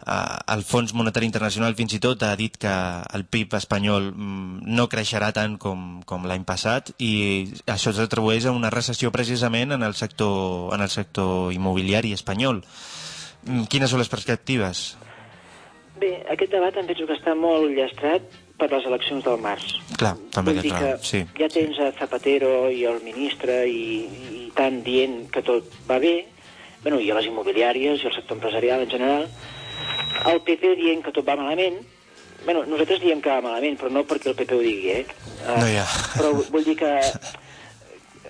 uh, el Fons Monetari Internacional fins i tot ha dit que el PIB espanyol mm, no creixerà tant com, com l'any passat i això s'atribueix a una recessió precisament en el sector, en el sector immobiliari espanyol. Mm, quines són les perspectives? Bé, aquest debat em penso que està molt llastrat per les eleccions del març. Clar, també Vull dir que raó, sí. ja tens a Zapatero i el ministre i, i tant dient que tot va bé, bueno, i a les immobiliàries i al sector empresarial en general, el PP dient que tot va malament, bueno, nosaltres diem que va malament, però no perquè el PP ho digui, eh? Uh, No, ja. Però vull dir que...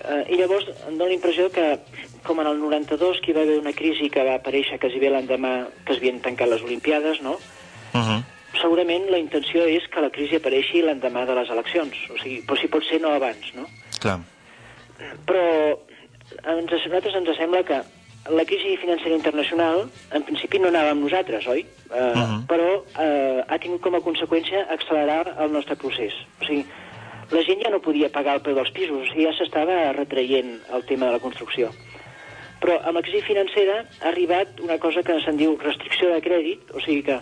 Uh, I llavors em dóna la impressió que, com en el 92, que hi va haver una crisi que va aparèixer quasi bé l'endemà que es havien tancat les Olimpiades, no? Uh -huh. Segurament la intenció és que la crisi apareixi l'endemà de les eleccions, o sigui, però si pot ser no abans, no? Clar. Però ens, a nosaltres ens sembla que la crisi financera internacional en principi no anava amb nosaltres, oi? Uh, Mhm. Però uh, ha tingut com a conseqüència accelerar el nostre procés. O sigui, la gent ja no podia pagar el preu dels pisos, o sigui, ja s'estava retraient el tema de la construcció. Però amb la crisi financera ha arribat una cosa que se'n diu restricció de crèdit, o sigui que,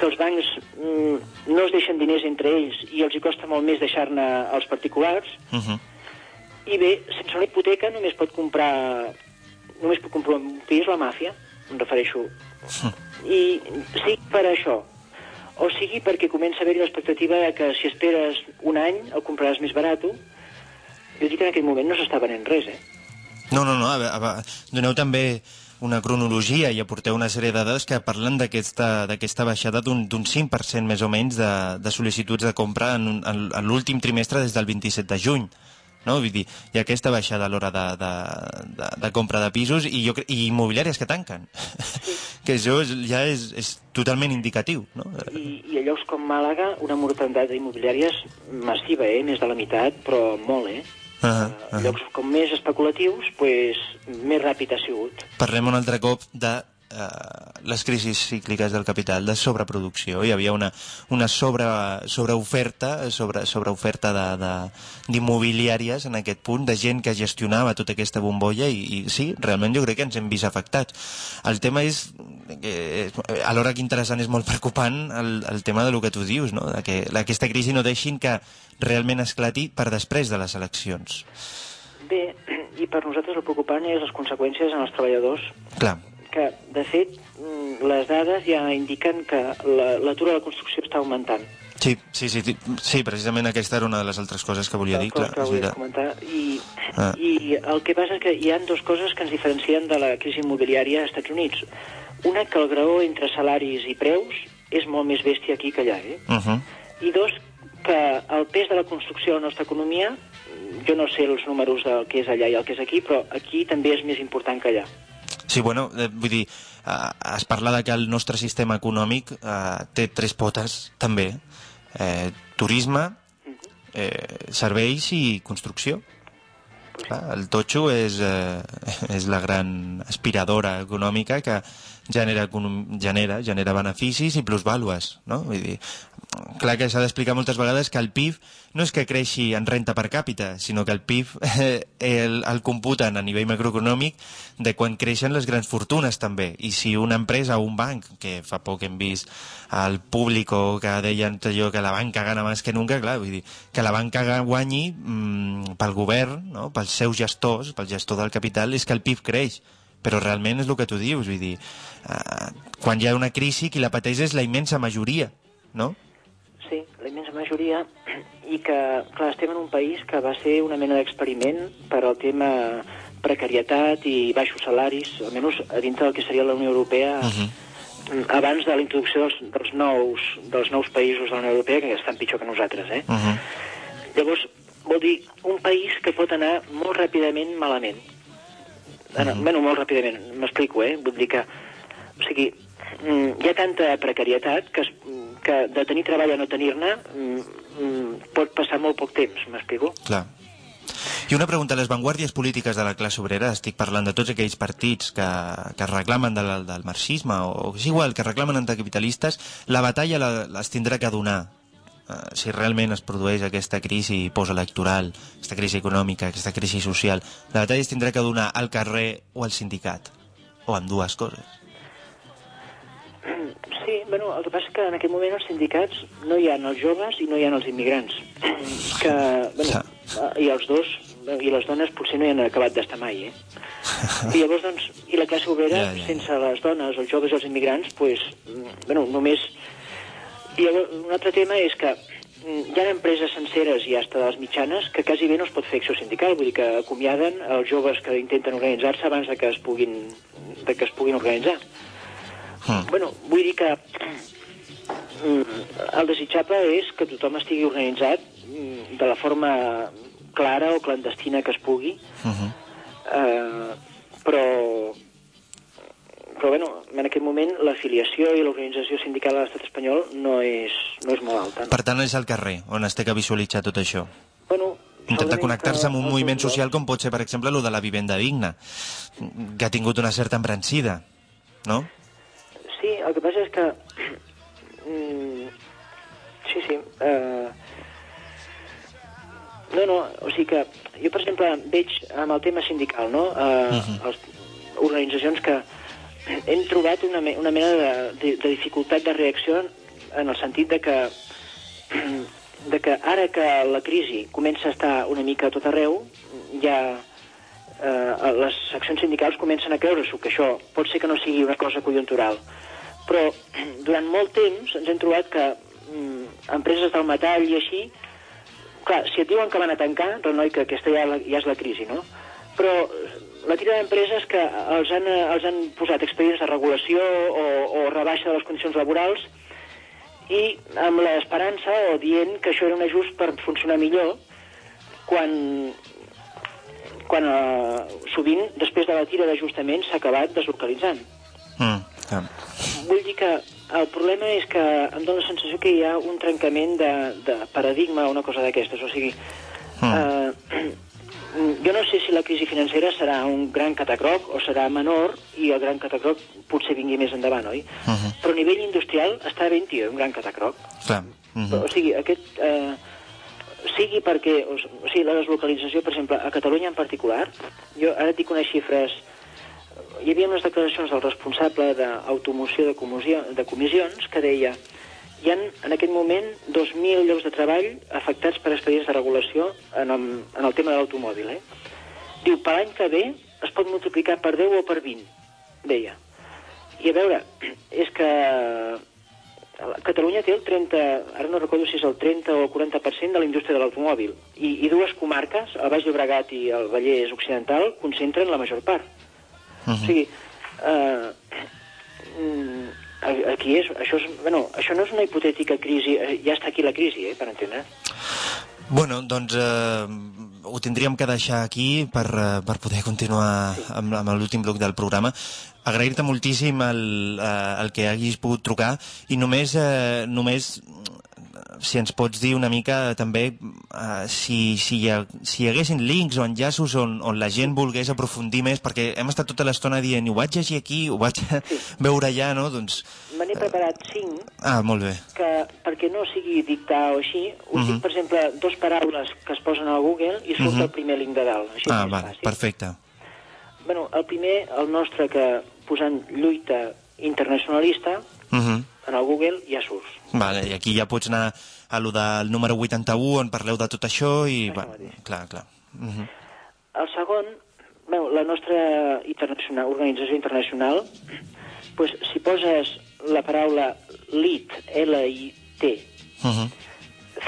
que els bancs mm, no es deixen diners entre ells i els hi costa molt més deixar-ne als particulars, Uh -huh. i bé, sense una hipoteca només pot comprar només pot comprar un pis la màfia, em refereixo. I sí per això, o sigui perquè comença a haver-hi l'expectativa de que si esperes un any el compraràs més barat. Jo dic que en aquell moment no s'està venent res, eh? No, no, no, a, veure, a, veure, doneu també una cronologia i aporteu una sèrie de dades que parlen d'aquesta baixada d'un d'un 5% més o menys de, de sol·licituds de compra en, en, en l'últim trimestre des del 27 de juny. No? Vull dir, hi ha aquesta baixada a l'hora de, de, de, de compra de pisos i, jo, i immobiliàries que tanquen. que això ja és, és totalment indicatiu. No? I, i a llocs com Màlaga, una mortalitat immobiliària massiva, eh? Més de la meitat, però molt, eh? Uh -huh, Uh, llocs com més especulatius, pues, més ràpid ha sigut. Parlem un altre cop de eh, les crisis cícliques del capital de sobreproducció. Hi havia una, una sobre, sobreoferta, sobre, sobreoferta d'immobiliàries en aquest punt, de gent que gestionava tota aquesta bombolla i, i sí, realment jo crec que ens hem vist afectats. El tema és, que, eh, alhora que interessant és molt preocupant el, el tema de lo que tu dius, no? de que aquesta crisi no deixin que realment esclati per després de les eleccions. Bé, i per nosaltres el preocupant és les conseqüències en els treballadors, Clar, que, de fet, mm, les dades ja indiquen que la- l'atur a la construcció està augmentant. Sí, sí, sí, sí, sí, precisament aquesta era una de les altres coses que volia dir, clar, que volia comentar. I, Ah. I el que passa és que hi ha dues coses que ens diferencien de la crisi immobiliària als Estats Units. Una, que el graó entre salaris i preus és molt més bèstia aquí que allà, eh? Uh -huh. I dos, que el pes de la construcció a la nostra economia, jo no sé els números del que és allà i el que és aquí, però aquí també és més important que allà. Sí, bueno, eh, vull dir, eh, es parla de que el nostre sistema econòmic eh, té tres potes, també. Eh, turisme, eh, serveis i construcció. Clar, el totxo és, eh, és la gran aspiradora econòmica que genera, genera, genera beneficis i plusvàlues, no? Vull dir, clar que s'ha d'explicar moltes vegades que el PIB no és que creixi en renta per càpita, sinó que el PIB eh, el, el computen a nivell macroeconòmic de quan creixen les grans fortunes també. I si una empresa o un banc, que fa poc hem vist al público que deien allò que la banca gana més que nunca, clar, vull dir, que la banca guanyi mm, pel govern, no? pels seus gestors, pel gestor del capital, és que el PIB creix però realment és el que tu dius, vull dir, eh, quan hi ha una crisi qui la pateix és la immensa majoria, no? Sí, la immensa majoria, i que, clar, estem en un país que va ser una mena d'experiment per al tema precarietat i baixos salaris, almenys dintre del que seria la Unió Europea, uh -huh. abans de la introducció dels, dels, nous, dels nous països de la Unió Europea, que estan pitjor que nosaltres, eh? Uh -huh. Llavors, vol dir, un país que pot anar molt ràpidament malament. Anar, Mhm. Bueno, molt ràpidament, m'explico, eh? Vull dir que, o sigui, mm, hi ha tanta precarietat que, es, que de tenir treball a no tenir-ne mm, mm, pot passar molt poc temps, m'explico? Clar. I una pregunta, les vanguardies polítiques de la classe obrera, estic parlant de tots aquells partits que, que reclamen del, del marxisme, o és igual, que reclamen anticapitalistes, la batalla la, les tindrà que donar eh, si realment es produeix aquesta crisi postelectoral, aquesta crisi econòmica, aquesta crisi social, la batalla es tindrà que donar al carrer o al sindicat, o amb dues coses. Sí, bueno, el que passa és que en aquest moment els sindicats no hi ha els joves i no hi ha els immigrants. Que, bueno, i els dos, i les dones potser no hi han acabat d'estar mai, eh? I llavors, doncs, i la classe obrera, Ja, ja, ja. sense les dones, els joves i els immigrants, pues, mm, bueno, només... I llavors, un altre tema és que mm, hi ha empreses senceres i hasta de les mitjanes que quasi bé no es pot fer acció sindical, vull dir que acomiaden els joves que intenten organitzar-se abans de que es puguin, de que es puguin organitzar. Hmm. Bueno, vull dir que mm, el desitjable és que tothom estigui organitzat mm, de la forma clara o clandestina que es pugui, Uh -huh. eh, però però bueno, en aquest moment l'afiliació i l'organització sindical a l'estat espanyol no és, no és molt alta. No? Per tant, és al carrer on es té que visualitzar tot això. Bueno, Intentar connectar-se amb un moviment social com pot ser, per exemple, el de la vivenda digna, que ha tingut una certa embrancida, no? El que passa és que... Mm, sí, sí. Eh, no, no, o sigui que jo, per exemple, veig amb el tema sindical, no? Eh, Mhm. les organitzacions que hem trobat una, me- una mena de, de, de dificultat de reacció en el sentit de que de que ara que la crisi comença a estar una mica a tot arreu, ja eh, les seccions sindicals comencen a creure-s'ho, que això pot ser que no sigui una cosa conjuntural. Però durant molt temps ens hem trobat que mm, empreses del metall i així, clar, si et diuen que van a tancar, renoi, que aquesta ja, ja és la crisi, no? Però la tira d'empreses que els han, els han posat expedients de regulació o, o rebaixa de les condicions laborals i amb l'esperança o dient que això era un ajust per funcionar millor quan, quan eh, sovint després de la tira d'ajustament s'ha acabat deslocalitzant. Mm, clar. Vull dir que el problema és que em dóna la sensació que hi ha un trencament de, de paradigma o una cosa d'aquestes. O sigui, Mm. eh, mm, jo no sé si la crisi financera serà un gran catacroc o serà menor i el gran catacroc potser vingui més endavant, oi? Uh -huh. Però a nivell industrial està ben, tio, un gran catacroc. Clar. Uh O sigui, aquest... Eh, sigui perquè... O sigui, la deslocalització, per exemple, a Catalunya en particular, jo ara et dic unes xifres... Hi havia unes declaracions del responsable d'automoció de, de comissions que deia hi ha en aquest moment 2.000 llocs de treball afectats per expedients de regulació en el, en el tema de l'automòbil. Eh? Diu, per l'any que ve es pot multiplicar per 10 o per 20, deia. I a veure, és que Catalunya té el 30, ara no recordo si és el 30 o el 40% de la indústria de l'automòbil. I, I dues comarques, el Baix Llobregat i el Vallès Occidental, concentren la major part. Mhm. O sigui, eh, mm, aquí és, això, és, bueno, això no és una hipotètica crisi, eh, ja està aquí la crisi, eh, per entendre. Bueno, doncs eh, ho tindríem que deixar aquí per, eh, per poder continuar amb, amb l'últim bloc del programa. Agrair-te moltíssim el, eh, el que hagis pogut trucar i només, eh, només si ens pots dir una mica també uh, si, si, hi ha, si hi haguessin links o enllaços on, on la gent volgués aprofundir més, perquè hem estat tota l'estona dient ho vaig llegir aquí, ho vaig veure allà, no? Doncs, Me n'he preparat cinc ah, molt bé. que, perquè no sigui dictar o així, us dic, per exemple, dos paraules que es posen al Google i surt Mhm. el primer link de dalt. Així Ah, va, fàcil. perfecte. Bueno, el primer, el nostre, que posant lluita internacionalista, Uh -huh. En el Google ja surts. Vale, i aquí ja pots anar a lo del número 81 on parleu de tot això i... Això Va, clar, clar. Uh -huh. El segon, bueno, la nostra internacional, organització internacional, pues, si poses la paraula LIT, L-I-T, Uh -huh.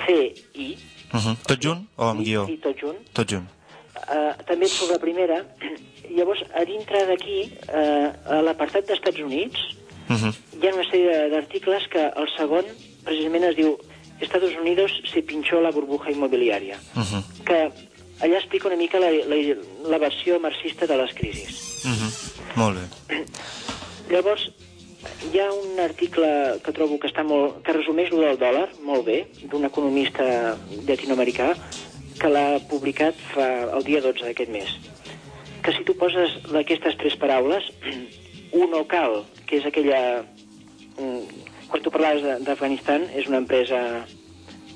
C-I, Uh -huh. Tot junt o amb guió? i tot junt, Tot junt. uh, també et surt la primera. Llavors, a dintre d'aquí, uh, a l'apartat d'Estats Units, Uh -huh. hi ha una sèrie d'articles que el segon precisament es diu Estados Unidos se pinchó la burbuja inmobiliària, Uh -huh. que allà explica una mica la, la, la versió marxista de les crisis. Uh -huh. Molt bé. Llavors, hi ha un article que trobo que està molt, que resumeix lo del dòlar molt bé, d'un economista llatinoamericà, que l'ha publicat fa el dia 12 d'aquest mes. Que si tu poses aquestes tres paraules, uno cal, que és aquella... mm, Quan tu parlaves d'Afganistan, és una empresa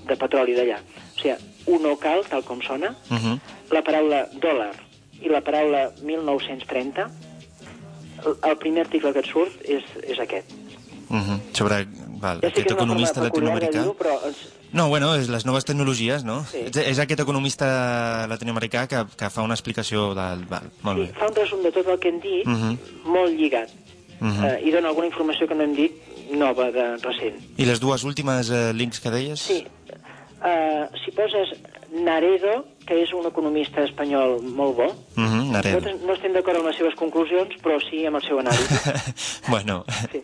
de petroli d'allà. O sigui, uno cal, tal com sona, Uh -huh. la paraula dòlar i la paraula 1930, el, primer article que et surt és, és aquest. Uh -huh. Sobre val, Ja sé que aquest és una economista forma peculiar de latinoamericà. dir-ho, però No, bueno, és les noves tecnologies, no? Sí. És, és aquest economista latinoamericà que, que fa una explicació del... Val, molt sí, bé. fa un resum de tot el que hem dit, Mhm. molt lligat, Mhm. eh, i dona alguna informació que no hem dit nova, de recent. I les dues últimes eh, links que deies? Sí, eh, si poses Naredo, que és un economista espanyol molt bo, Uh -huh, Naredo. nosaltres no estem d'acord amb les seves conclusions, però sí amb el seu anàlisi. bueno, Sí.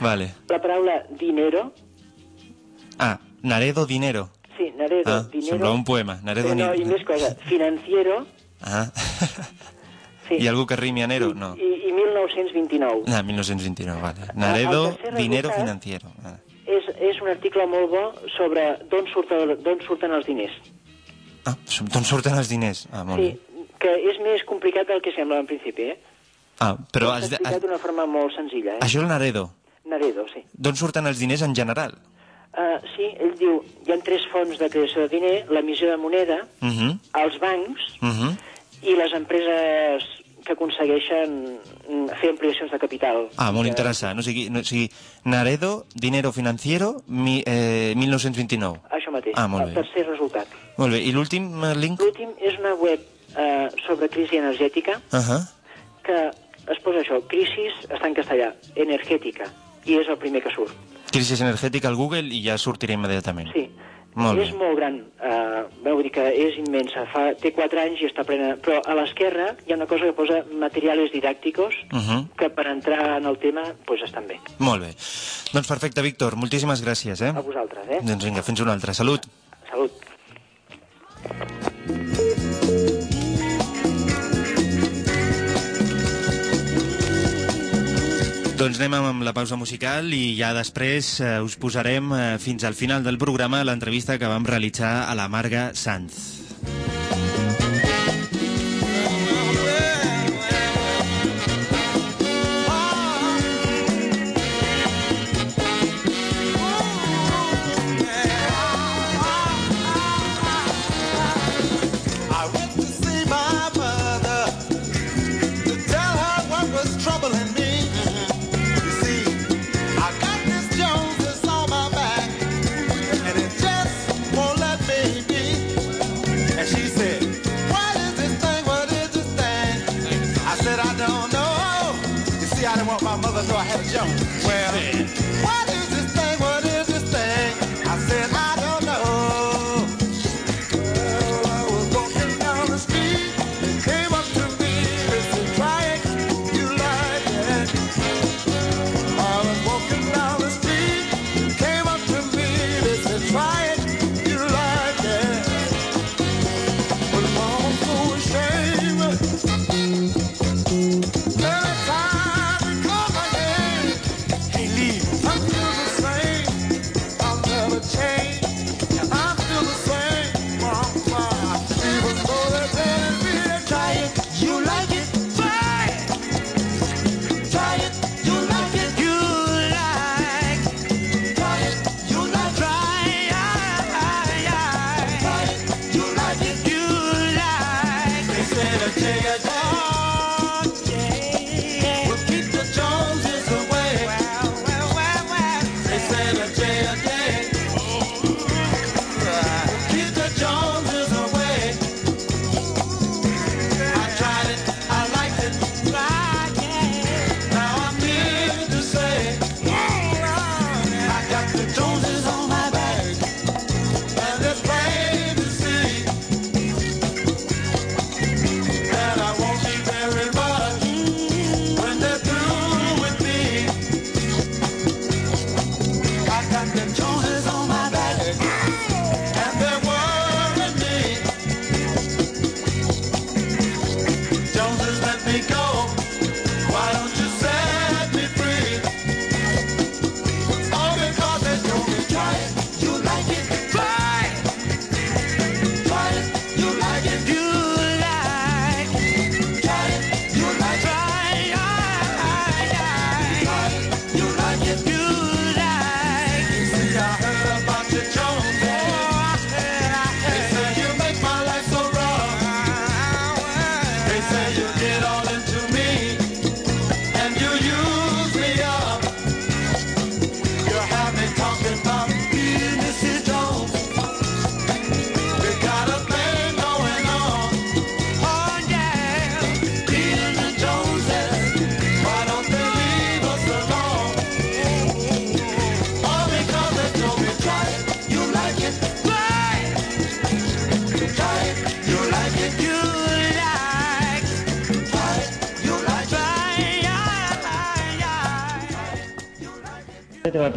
vale. La paraula dinero, Ah, Naredo Dinero. sí, Naredo, Ah, dinero... semblava un poema. Naredo Eh, no, i més cosa, financiero, Ah. sí. I algú que rimi a Nero? I, No. i, i 1929. Ah, 1929, vale. Naredo tercer Dinero Financiero. Ah. És, és un article molt bo sobre d'on surten, d'on surten els diners. Ah, d'on surten els diners? Ah, molt Sí, bé. que és més complicat del que sembla en principi, eh? Ah, però S'ha explicat d'una forma molt senzilla, eh? això és el Naredo. Naredo, sí. D'on surten els diners en general? Uh, sí, ell diu, hi ha tres fonts de creació de diner, l'emissió de moneda, Uh -huh, els bancs uh -huh. i les empreses que aconsegueixen mm, fer ampliacions de capital. Ah, molt Que- interessant. O sigui, no, o sigui Naredo, Dinero Financiero, mi, eh, 1929. Això mateix, Ah, molt el bé. tercer resultat. Molt bé. I l'últim eh, link? L'últim és una web uh, sobre crisi energètica Uh -huh. que es posa això, crisis, està en castellà, energètica, i és el primer que surt. Crisis energètica al Google i ja sortirà immediatament. Sí. Molt és bé. molt gran, uh, veu dir que és immensa, Fa, té 4 anys i està plena, però a l'esquerra hi ha una cosa que posa materials didàcticos Uh -huh. que per entrar en el tema pues, estan bé. Molt bé. Doncs perfecte, Víctor. Moltíssimes gràcies, eh? A vosaltres, eh? Doncs vinga, fins una altra. Salut. Salut. Doncs anem amb la pausa musical i ja després eh, us posarem eh, fins al final del programa l'entrevista que vam realitzar a la Marga Sanz.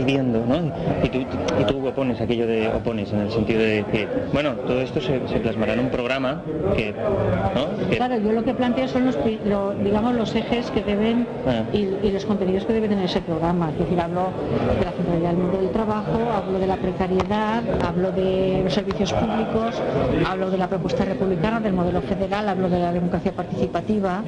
Pidiendo, ¿no? Y tú, y tú opones aquello de opones en el sentido de decir, bueno, todo esto se, se plasmará en un programa que, ¿no? Que- Claro, yo lo que planteo son los, lo- digamos, los ejes que deben Ah. y, y los contenidos que deben tener ese programa. Es decir, hablo de la centralidad del mundo del trabajo, hablo de la precariedad, hablo de los servicios públicos, hablo de la propuesta republicana, del modelo federal, hablo de la democracia participativa,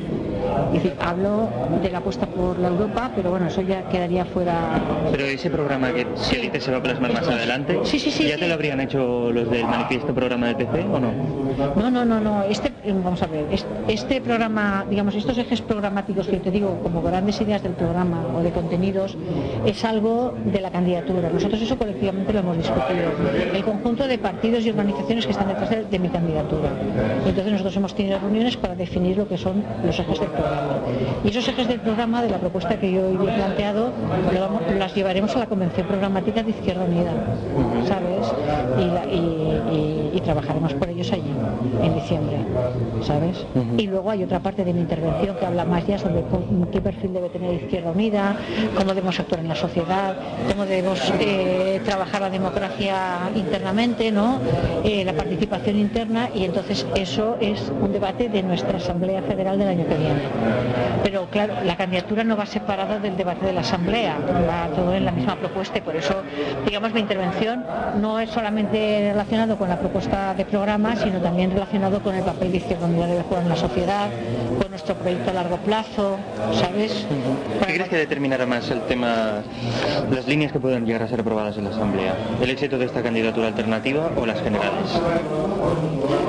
es decir, hablo de la apuesta por la Europa, pero bueno, eso ya quedaría fuera Pero ese programa que, que dices se va a plasmar más adelante, Sí, sí, sí, ¿ya sí. te lo habrían hecho los del manifiesto programa del PC o no? No, no, no, no. Este, eh, vamos a ver, es- este programa, digamos, estos ejes programáticos que te digo como grandes ideas del programa o de contenidos, es algo de la candidatura. Nosotros eso colectivamente lo hemos discutido. El conjunto de partidos y organizaciones que están detrás de, mi candidatura. Entonces nosotros hemos tenido reuniones para definir lo que son los ejes del programa. Y esos ejes del programa, de la propuesta que yo hoy he planteado, las llevaremos a la Convención Programática de Izquierda Unida, ¿sabes? Y trabajaremos por ellos allí, en diciembre, ¿sabes? Y luego hay otra parte de mi intervención que habla más ya sobre qué perfil debe tener Izquierda Unida, cómo debemos actuar en la sociedad, cómo debemos eh, trabajar la democracia internamente, ¿no? Eh, la participación interna y entonces eso es un debate de nuestra Asamblea Federal del año que viene. Pero claro, la candidatura no va separada del debate de la Asamblea, va todo en la misma propuesta y por eso, digamos, mi intervención no es solamente relacionado con la propuesta de programa, sino también relacionado con el papel que Izquierda Unida debe jugar en la sociedad, con nuestro proyecto a largo plazo, ¿sabes? ¿Qué crees que determinará más el tema, las líneas que puedan llegar a ser aprobadas en la Asamblea? ¿El éxito de esta candidatura alternativa o las generales?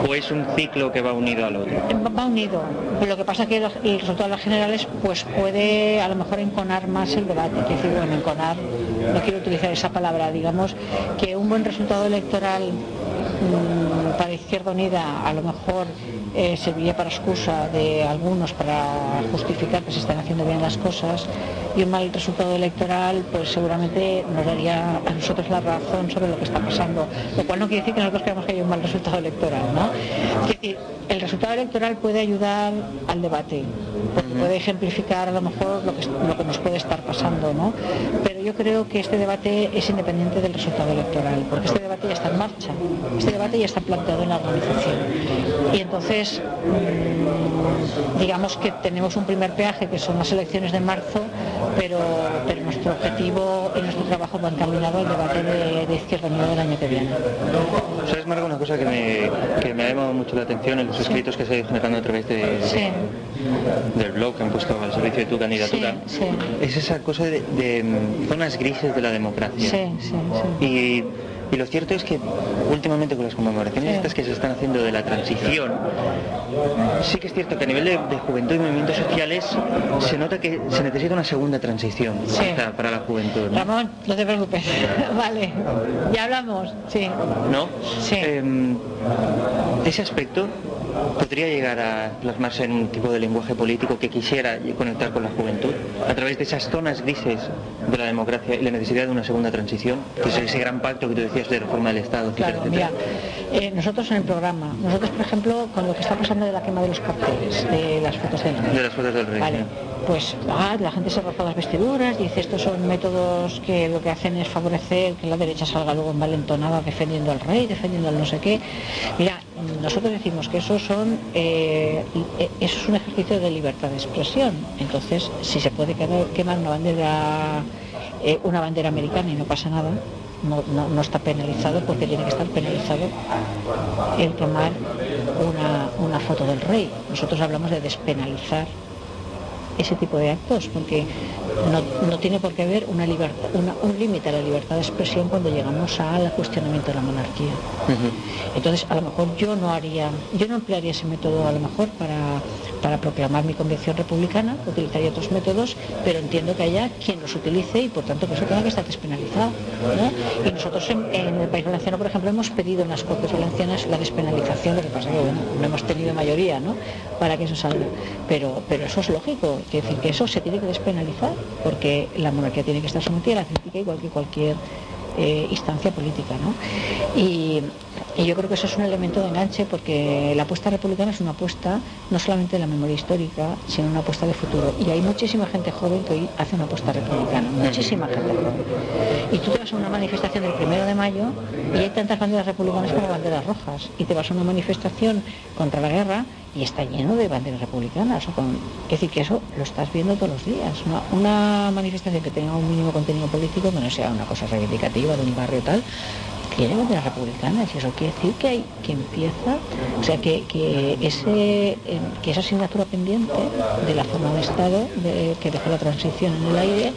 ¿O es un ciclo que va unido al otro? Va unido, lo que pasa es que el resultado de las generales pues puede a lo mejor enconar más el debate, es decir, bueno, enconar, no quiero utilizar esa palabra, digamos que un buen resultado electoral para Izquierda Unida a lo mejor eh, serviría para excusa de algunos para justificar que se están haciendo bien las cosas y un mal resultado electoral pues seguramente nos daría a nosotros la razón sobre lo que está pasando, lo cual no quiere decir que nosotros creamos que hay un mal resultado electoral, ¿no? Es decir, el resultado electoral puede ayudar al debate, porque puede ejemplificar a lo mejor lo que, lo que nos puede estar pasando, ¿no? Pero yo creo que este debate es independiente del resultado electoral, porque este debate ya está en marcha, este debate ya está planteado en la organización. Y entonces, mm, digamos que tenemos un primer peaje que son las elecciones de marzo, pero, pero nuestro objetivo y nuestro trabajo va encaminado al debate de, de Izquierda Unida del año que viene. ¿Sabes, Marga, una cosa que me, que me ha llamado mucho la atención en los escritos que se ido generando a través de, Sí, del blog que han puesto al servicio de tu candidatura? Sí. Es esa cosa de, de, zonas grises de la democracia. sí, sí, sí. Y, y lo cierto es que últimamente con las conmemoraciones Sí. estas que se están haciendo de la transición, sí que es cierto que a nivel de, de juventud y movimientos sociales se nota que se necesita una segunda transición Sí. para la juventud. ¿no? Ramón, no te preocupes. vale, ya hablamos, sí. ¿No? Sí. Em, ese aspecto podría llegar a plasmarse en un tipo de lenguaje político que quisiera conectar con la juventud a través de esas zonas grises de la democracia y la necesidad de una segunda transición, que es ese gran pacto que tú decías de reforma del Estado, etcétera, mira, eh, nosotros en el programa, nosotros por ejemplo, con lo que está pasando de la quema de los carteles, de las fotos del rey. De las fotos del rey. Vale, pues ah, la gente se raspa las vestiduras, dice estos son métodos que lo que hacen es favorecer que la derecha salga luego envalentonada defendiendo al rey, defendiendo al no sé qué. Mira, nosotros decimos que eso son eh, eh, eso es un ejercicio de libertad de expresión. Entonces, si se puede quemar una bandera eh, una bandera americana y no pasa nada, no, no- no está penalizado porque tiene que estar penalizado el tomar una, una foto del rey. Nosotros hablamos de despenalizar ese tipo de actos, porque no, no tiene por qué haber una libertad, una- un límite a la libertad de expresión cuando llegamos al cuestionamiento de la monarquía. Entonces, a lo mejor yo no haría, yo no emplearía ese método a lo mejor para, para proclamar mi convicción republicana, utilizaría otros métodos, pero entiendo que haya quien los utilice y por tanto que eso tenga que estar despenalizado. ¿no? Y nosotros en, en el País Valenciano, por ejemplo, hemos pedido en las Cortes Valencianas la despenalización, lo que pasa que bueno, no hemos tenido mayoría ¿no? para que eso salga. Pero, pero eso es lógico, quiere decir que eso se tiene que despenalizar, porque la monarquía tiene que estar sometida a la crítica igual que cualquier eh, instancia política. ¿no? Y, y yo creo que eso es un elemento de enganche porque la apuesta republicana es una apuesta no solamente de la memoria histórica, sino una apuesta de futuro. Y hay muchísima gente joven que hoy hace una apuesta republicana, muchísima gente joven. Y tú te vas a una manifestación del primero de mayo y hay tantas banderas republicanas como banderas rojas. Y te vas a una manifestación contra la guerra y está lleno de banderas republicanas. o con- Es decir, que eso lo estás viendo todos los días. Una, manifestación que tenga un mínimo contenido político, que no sea una cosa reivindicativa de un barrio tal, tiene banderas republicanas y eso quiere decir que hay que empieza, o sea que, que ese eh, que esa asignatura pendiente de la forma de Estado de- que dejó la transición en el aire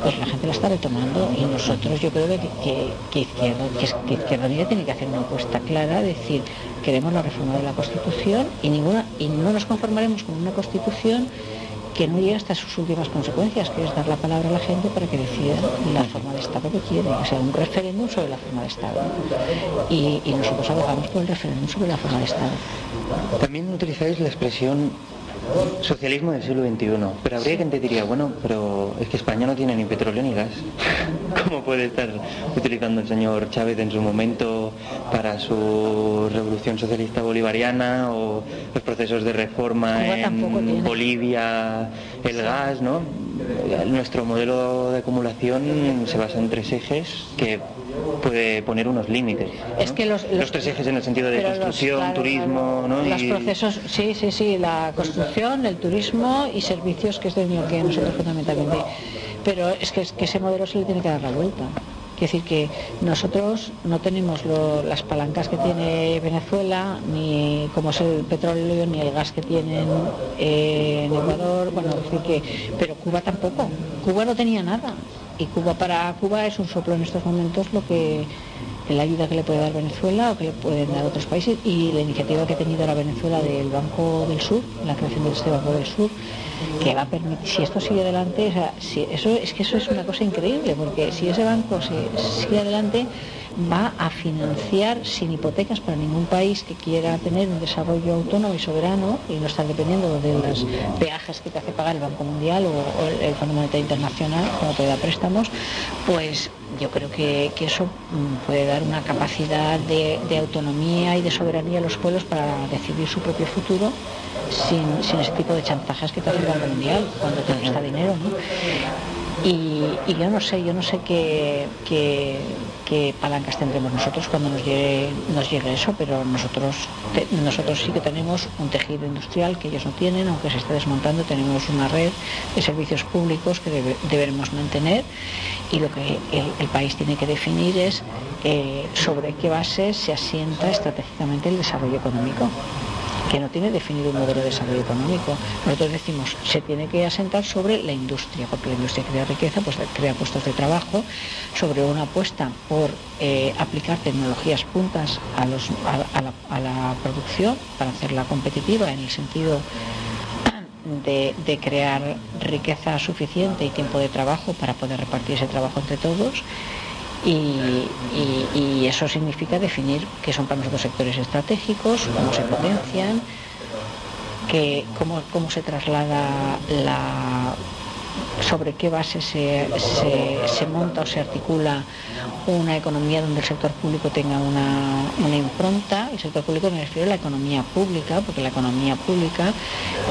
pues la gente la está retomando y nosotros yo creo que, que, que Izquierda, que, que Izquierda Unida tiene que hacer una apuesta clara, decir queremos la reforma de la Constitución y ninguna y no nos conformaremos con una Constitución que no llegue hasta sus últimas consecuencias, que es dar la palabra a la gente para que decida la forma de Estado que quiere, o sea, un referéndum sobre la forma de Estado. Y, y nosotros abogamos por el referéndum sobre la forma de Estado. También utilizáis la expresión socialismo del siglo XXI, pero habría quien te diría, bueno, pero es que España no tiene ni petróleo ni gas. ¿Cómo puede estar utilizando el señor Chávez en su momento para su revolución socialista bolivariana o los procesos de reforma Cuba en. Bolivia, el gas, ¿no? Nuestro modelo de acumulación se basa en tres ejes que puede poner unos límites. ¿no? Es que los, los- tres ejes en el sentido de los- construcción, claro, turismo. ¿no? Los Y- procesos, sí, sí, sí, la construcción, el turismo y servicios, que es de lo que nosotros fundamentalmente. Pero es que, es que ese modelo se le tiene que dar la vuelta. Quiero decir que nosotros no tenemos lo- las palancas que tiene Venezuela, ni como es el petróleo, ni el gas que tienen eh, en Ecuador, bueno, es decir que, pero Cuba tampoco. Cuba no tenía nada. Y Cuba para Cuba es un soplo en estos momentos lo que la ayuda que le puede dar Venezuela o que le pueden dar otros países. Y la iniciativa que ha tenido la Venezuela del Banco del Sur, la creación de este Banco del Sur, que va a permitir, si esto sigue adelante, o sea, si eso, es que eso es una cosa increíble, porque si ese banco sigue adelante, va a financiar sin hipotecas para ningún país que quiera tener un desarrollo autónomo y soberano y no estar dependiendo de los peajes que te hace pagar el Banco Mundial o, o el Fondo Monetario Internacional, como te da préstamos, pues yo creo que, que eso mm, puede dar una capacidad de, de autonomía y de soberanía a los pueblos para decidir su propio futuro sin, sin ese tipo de chantajes que te hace el Banco Mundial cuando te presta dinero. ¿no? Y, yo no sé, yo no sé qué, qué- palancas tendremos nosotros cuando nos llegue, nos llegue eso, pero nosotros, nosotros sí que tenemos un tejido industrial que ellos no tienen, aunque se esté desmontando, tenemos una red de servicios públicos que debe- deberemos mantener. Y lo que el, el país tiene que definir es eh, sobre qué base se asienta estratégicamente el desarrollo económico que no tiene definido un modelo de desarrollo económico. Nosotros decimos, se tiene que asentar sobre la industria, porque la industria crea riqueza, pues crea puestos de trabajo, sobre una apuesta por eh, aplicar tecnologías puntas a, la, producción para hacerla competitiva en el sentido de crear riqueza suficiente y tiempo de trabajo para poder repartir ese trabajo entre todos. Y, eso significa definir qué son para nosotros sectores estratégicos, cómo se potencian, que, cómo, cómo se traslada la sobre qué base se, se- se monta o se articula una economía donde el sector público tenga una, una impronta. El sector público me refiero a la economía pública, porque la economía pública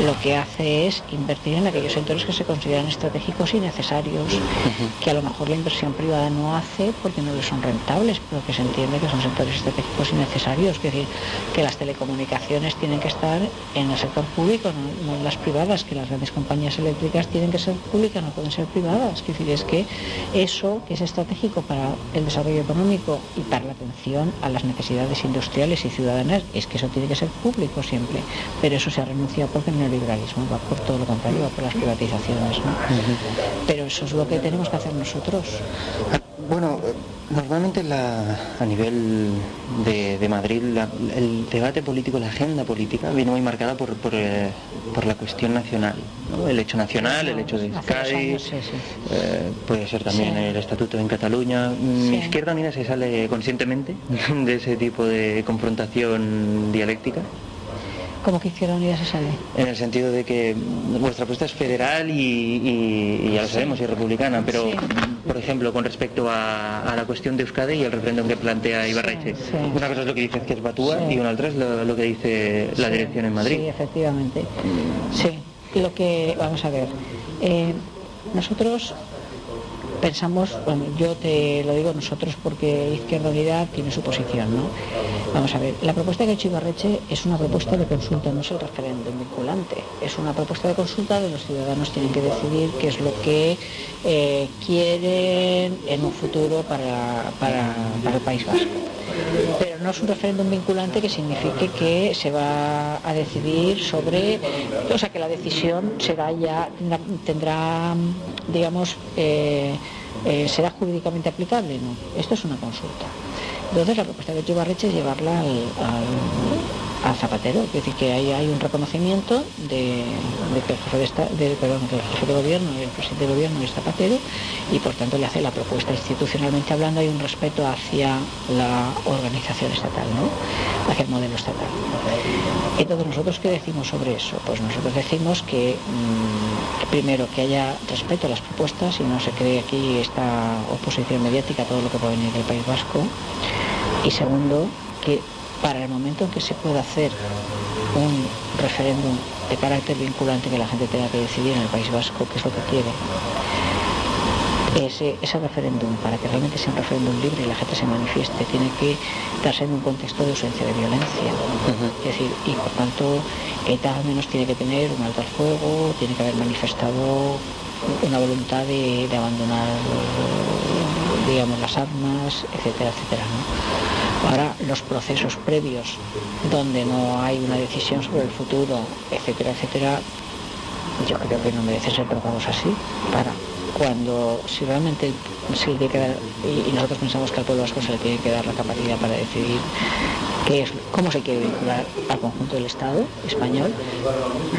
lo que hace es invertir en aquellos sectores que se consideran estratégicos y necesarios, que a lo mejor la inversión privada no hace porque no les son rentables, pero que se entiende que son sectores estratégicos y necesarios. Es decir, que las telecomunicaciones tienen que estar en el sector público, no, no en las privadas, que las grandes compañías eléctricas tienen que ser públicas, no pueden ser privadas. Es decir, es que eso que es estratégico para el desarrollo económico y para la atención a las necesidades industriales y ciudadanas, es que eso tiene que ser público siempre. Pero eso se ha renunciado porque el neoliberalismo va por todo lo contrario, va por las privatizaciones. ¿no? Pero eso es lo que tenemos que hacer nosotros. Bueno, normalmente la- a nivel de, de Madrid la- el debate político, la agenda política viene muy marcada por, por, eh, por la cuestión nacional, ¿no? el hecho nacional, el hecho de sí, sí. eh, puede ser también Sí. el estatuto en Cataluña. Sí. ¿Izquierda Unida se sale conscientemente de ese tipo de confrontación dialéctica? Como que Izquierda Unida se sale. En el sentido de que vuestra apuesta es federal y, y- y ya lo sabemos, y republicana, pero Sí. por ejemplo, con respecto a, a la cuestión de Euskadi y el referéndum que plantea Ibarreche, sí. una cosa es lo que dice que es Batúa y una otra es lo, lo que dice la dirección en Madrid. Sí, efectivamente. Sí, lo que, vamos a ver, eh, nosotros pensamos, bueno, yo te lo digo nosotros porque Izquierda Unida tiene su posición, ¿no? Vamos a ver, la propuesta que ha hecho Ibarreche es una propuesta de consulta, no es el referéndum vinculante, es una propuesta de consulta donde los ciudadanos tienen que decidir qué es lo que eh, quieren en un futuro para, para, el País Vasco. Pero no es un referéndum vinculante que signifique que se va a decidir sobre, o sea, que la decisión será ya, tendrá, tendrá, digamos, eh, eh, será jurídicamente aplicable, ¿no? Esto es una consulta. Entonces la propuesta de Ibarreche es llevarla al, Zapatero, es decir, que hay, hay un reconocimiento de, que el jefe de, esta- de- el jefe de gobierno el presidente de gobierno es Zapatero y por tanto le hace la propuesta institucionalmente hablando hay un respeto hacia la organización estatal, ¿no? hacia el modelo estatal. Entonces nosotros qué decimos sobre eso? Pues nosotros decimos que mm, primero que haya respeto a las propuestas y no se cree aquí esta oposición mediática a todo lo que puede venir del País Vasco. Y segundo que para el momento en que se pueda hacer un referéndum de carácter vinculante que la gente tenga que decidir en el País Vasco qué es lo que quiere ese, ese referéndum, para que realmente sea un referéndum libre y la gente se manifieste, tiene que darse en un contexto de ausencia de violencia. Es decir, y por tanto, ETA al menos tiene que tener un alto al fuego, tiene que haber manifestado una voluntad de, de abandonar digamos las armas, etcétera, etcétera. ¿no? Ahora los procesos previos donde no hay una decisión sobre el futuro, etcétera, etcétera, yo creo que no merecen ser tratados así para cuando si realmente se le tiene que dar y, y nosotros pensamos que al pueblo vasco se le tiene que dar la capacidad para decidir qué es, cómo se quiere vincular al conjunto del Estado español,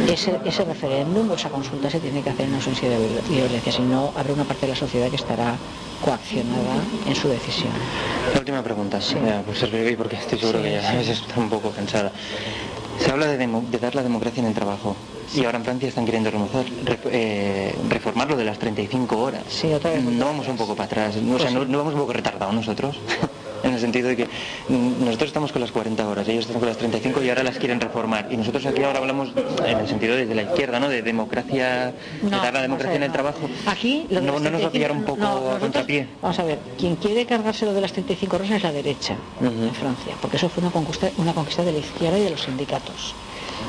ese, ese referéndum o esa consulta se tiene que hacer en ausencia de viol- violencia, si no habrá una parte de la sociedad que estará coaccionada en su decisión. La última pregunta, Sí. ya, por porque estoy seguro Sí, que ya a sí. veces está un poco cansada. Se habla de dar la democracia en el trabajo y ahora en Francia están queriendo remozar- re- eh, reformar lo de las 35 horas. Sí, otra vez. No vamos un poco para atrás, no, o sea, Pues no, sí. no vamos un poco retardados nosotros. En el sentido de que nosotros estamos con las 40 horas, ellos están con las 35 y ahora las quieren reformar. Y nosotros aquí ahora hablamos en el sentido de, de la izquierda, ¿no? De democracia, de dar la democracia a en el trabajo. Aquí lo de no, nos va a 35 pillar un poco no, a nosotros- contrapié. Vamos a ver, quien quiere cargarse lo de las 35 horas es la derecha Ujú. en Francia, porque eso fue una conquista, una conquista de la izquierda y de los sindicatos.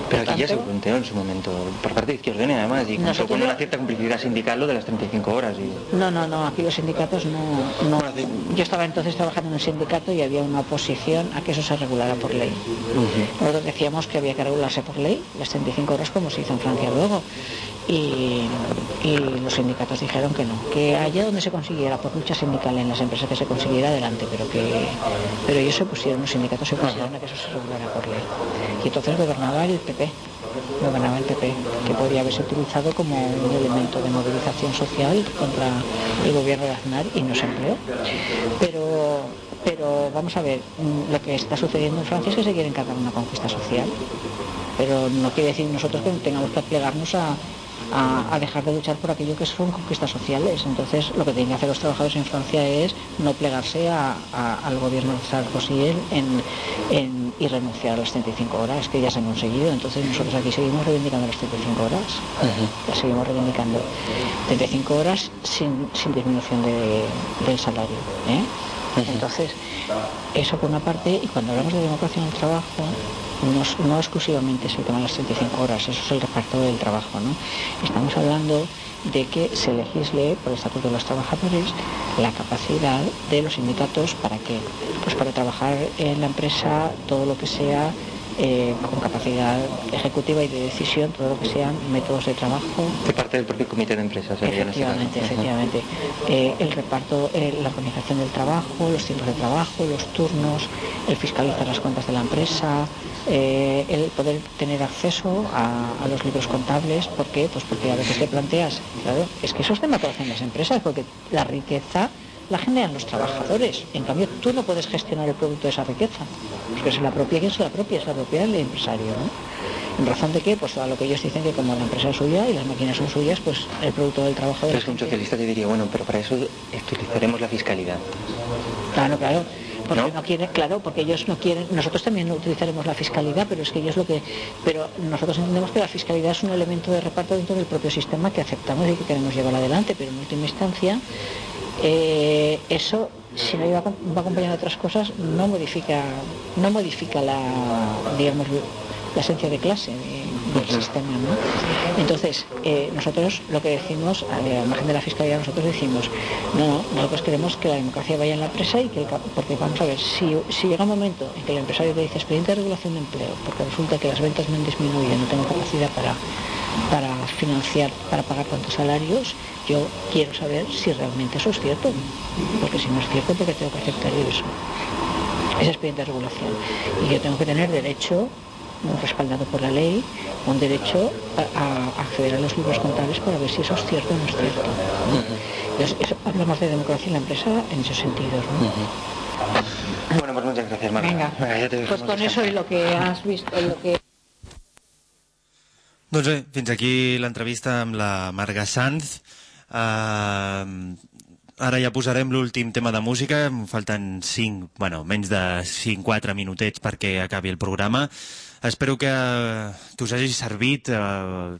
Pero aquí ya se planteó en su momento, por parte de Izquierda Unida, además, y Nosotros con una cierta complicidad sindical lo de las 35 horas. Y... No, no, no, aquí los sindicatos no. Yo estaba entonces trabajando en un sindicato y había una oposición a que eso se regulara por ley. Nosotros decíamos que había que regularse por ley, las 35 horas como se hizo en Francia luego. Y, y los sindicatos dijeron que no, que allá donde se consiguiera por lucha sindical en las empresas que se consiguiera adelante, pero que pero ellos se pusieron, los sindicatos se pusieron a que eso se regulara por ley. Y entonces gobernaba el PP, gobernaba el PP, que podría haberse utilizado como un elemento de movilización social contra el gobierno de Aznar y no se empleó. Pero, pero vamos a ver, mm, lo que está sucediendo en Francia es que se quiere encargar una conquista social pero no quiere decir nosotros que tengamos que plegarnos a, a- a dejar de luchar por aquello que son conquistas sociales. Entonces, lo que tienen que hacer los trabajadores en Francia es no plegarse a- a- al gobierno de Sarkozy en, en- y renunciar a las 35 horas que ya se han conseguido. Entonces, nosotros aquí seguimos reivindicando las 35 horas. Las seguimos reivindicando. 35 horas sin, sin disminución de- del salario. ¿eh? Entonces, eso por una parte, y cuando hablamos de democracia en el trabajo, no, exclusivamente tema de las 35 horas, eso es el reparto del trabajo, ¿no? Estamos hablando de que se legisle por el Estatuto de los Trabajadores la capacidad de los sindicatos para qué? Pues para trabajar en la empresa todo lo que sea eh, con capacidad ejecutiva y de decisión, todo lo que sean métodos de trabajo, De parte del propio comité de empresas. este. Efectivamente, efectivamente. Eh, el reparto, eh, la organización del trabajo, los tiempos de trabajo, los turnos, el fiscalizar las cuentas de la empresa, eh, el poder tener acceso a, a los libros contables. ¿Por qué? Pues porque a veces te planteas, claro, es que eso es tema que hacen las empresas, porque la riqueza la generan los trabajadores. En cambio, tú no puedes gestionar el producto de esa riqueza, porque es la propia, ¿quién es la propia? Es la propiedad del empresario, ¿no? ¿En razón de qué? Pues a lo que ellos dicen que como la empresa es suya y las máquinas son suyas, pues el producto del trabajador... Pero es que un socialista te diría, bueno, pero para eso utilizaremos la fiscalidad. Claro, claro. Porque ¿No? ¿No? quieren, claro, porque ellos no quieren, nosotros también utilizaremos la fiscalidad, pero es que ellos lo que, pero nosotros entendemos que la fiscalidad es un elemento de reparto dentro del propio sistema que aceptamos y que queremos llevar adelante, pero en última instancia eh, eso si no acom- va acompañado de otras cosas no modifica, no modifica la, digamos, la esencia de clase del sistema, ¿no? Entonces, eh, nosotros lo que decimos, a la margen de la fiscalidad, nosotros decimos, no, no, nosotros queremos que la democracia vaya en la empresa y que, el porque vamos a ver, si, si llega un momento en que el empresario te dice expediente de regulación de empleo, porque resulta que las ventas me han disminuido, no tengo capacidad para, para financiar, para pagar tantos salarios, yo quiero saber si realmente eso es cierto, porque si no es cierto, porque tengo que aceptar yo eso ese expediente de regulación. Y yo tengo que tener derecho, respaldado por la ley, un derecho a, a acceder a los libros contables para ver si eso es cierto o no es cierto. Entonces, eso- hablamos de democracia en la empresa en esos sentidos. ¿no? Bueno, pues muchas gracias, Marta. Venga, ya te pues con eso y lo que has visto, y lo que Doncs bé, fins aquí l'entrevista amb la Marga Sanz. Uh, ara ja posarem l'últim tema de música. Em falten 5, bueno, menys de 5-4 minutets perquè acabi el programa. Espero que t'us hagi servit eh,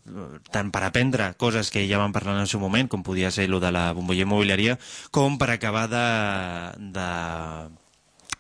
tant per aprendre coses que ja vam parlar en el seu moment, com podia ser lo de la bombolla immobiliària, com per acabar de, de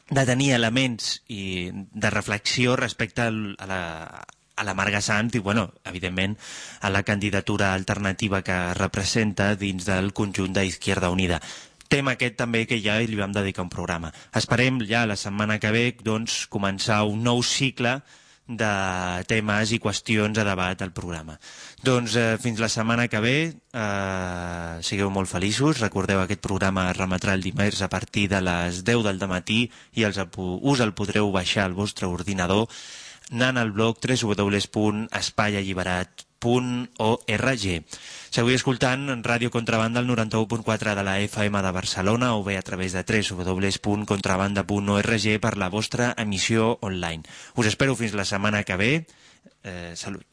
de tenir elements i de reflexió respecte a la, a la Marga Sant i, bueno, evidentment, a la candidatura alternativa que representa dins del conjunt d'Izquierda Unida. Tema aquest també que ja li vam dedicar un programa. Esperem ja la setmana que ve doncs, començar un nou cicle de temes i qüestions a debat al programa. Doncs eh, fins la setmana que ve, eh, sigueu molt feliços, recordeu aquest programa es remetrà el dimarts a partir de les 10 del matí i els, us el podreu baixar al vostre ordinador anant al blog www.espaialliberat.org. Seguiu escoltant Ràdio Contrabanda al 91.4 de la FM de Barcelona o bé a través de www.contrabanda.org per la vostra emissió online. Us espero fins la setmana que ve. Eh, salut.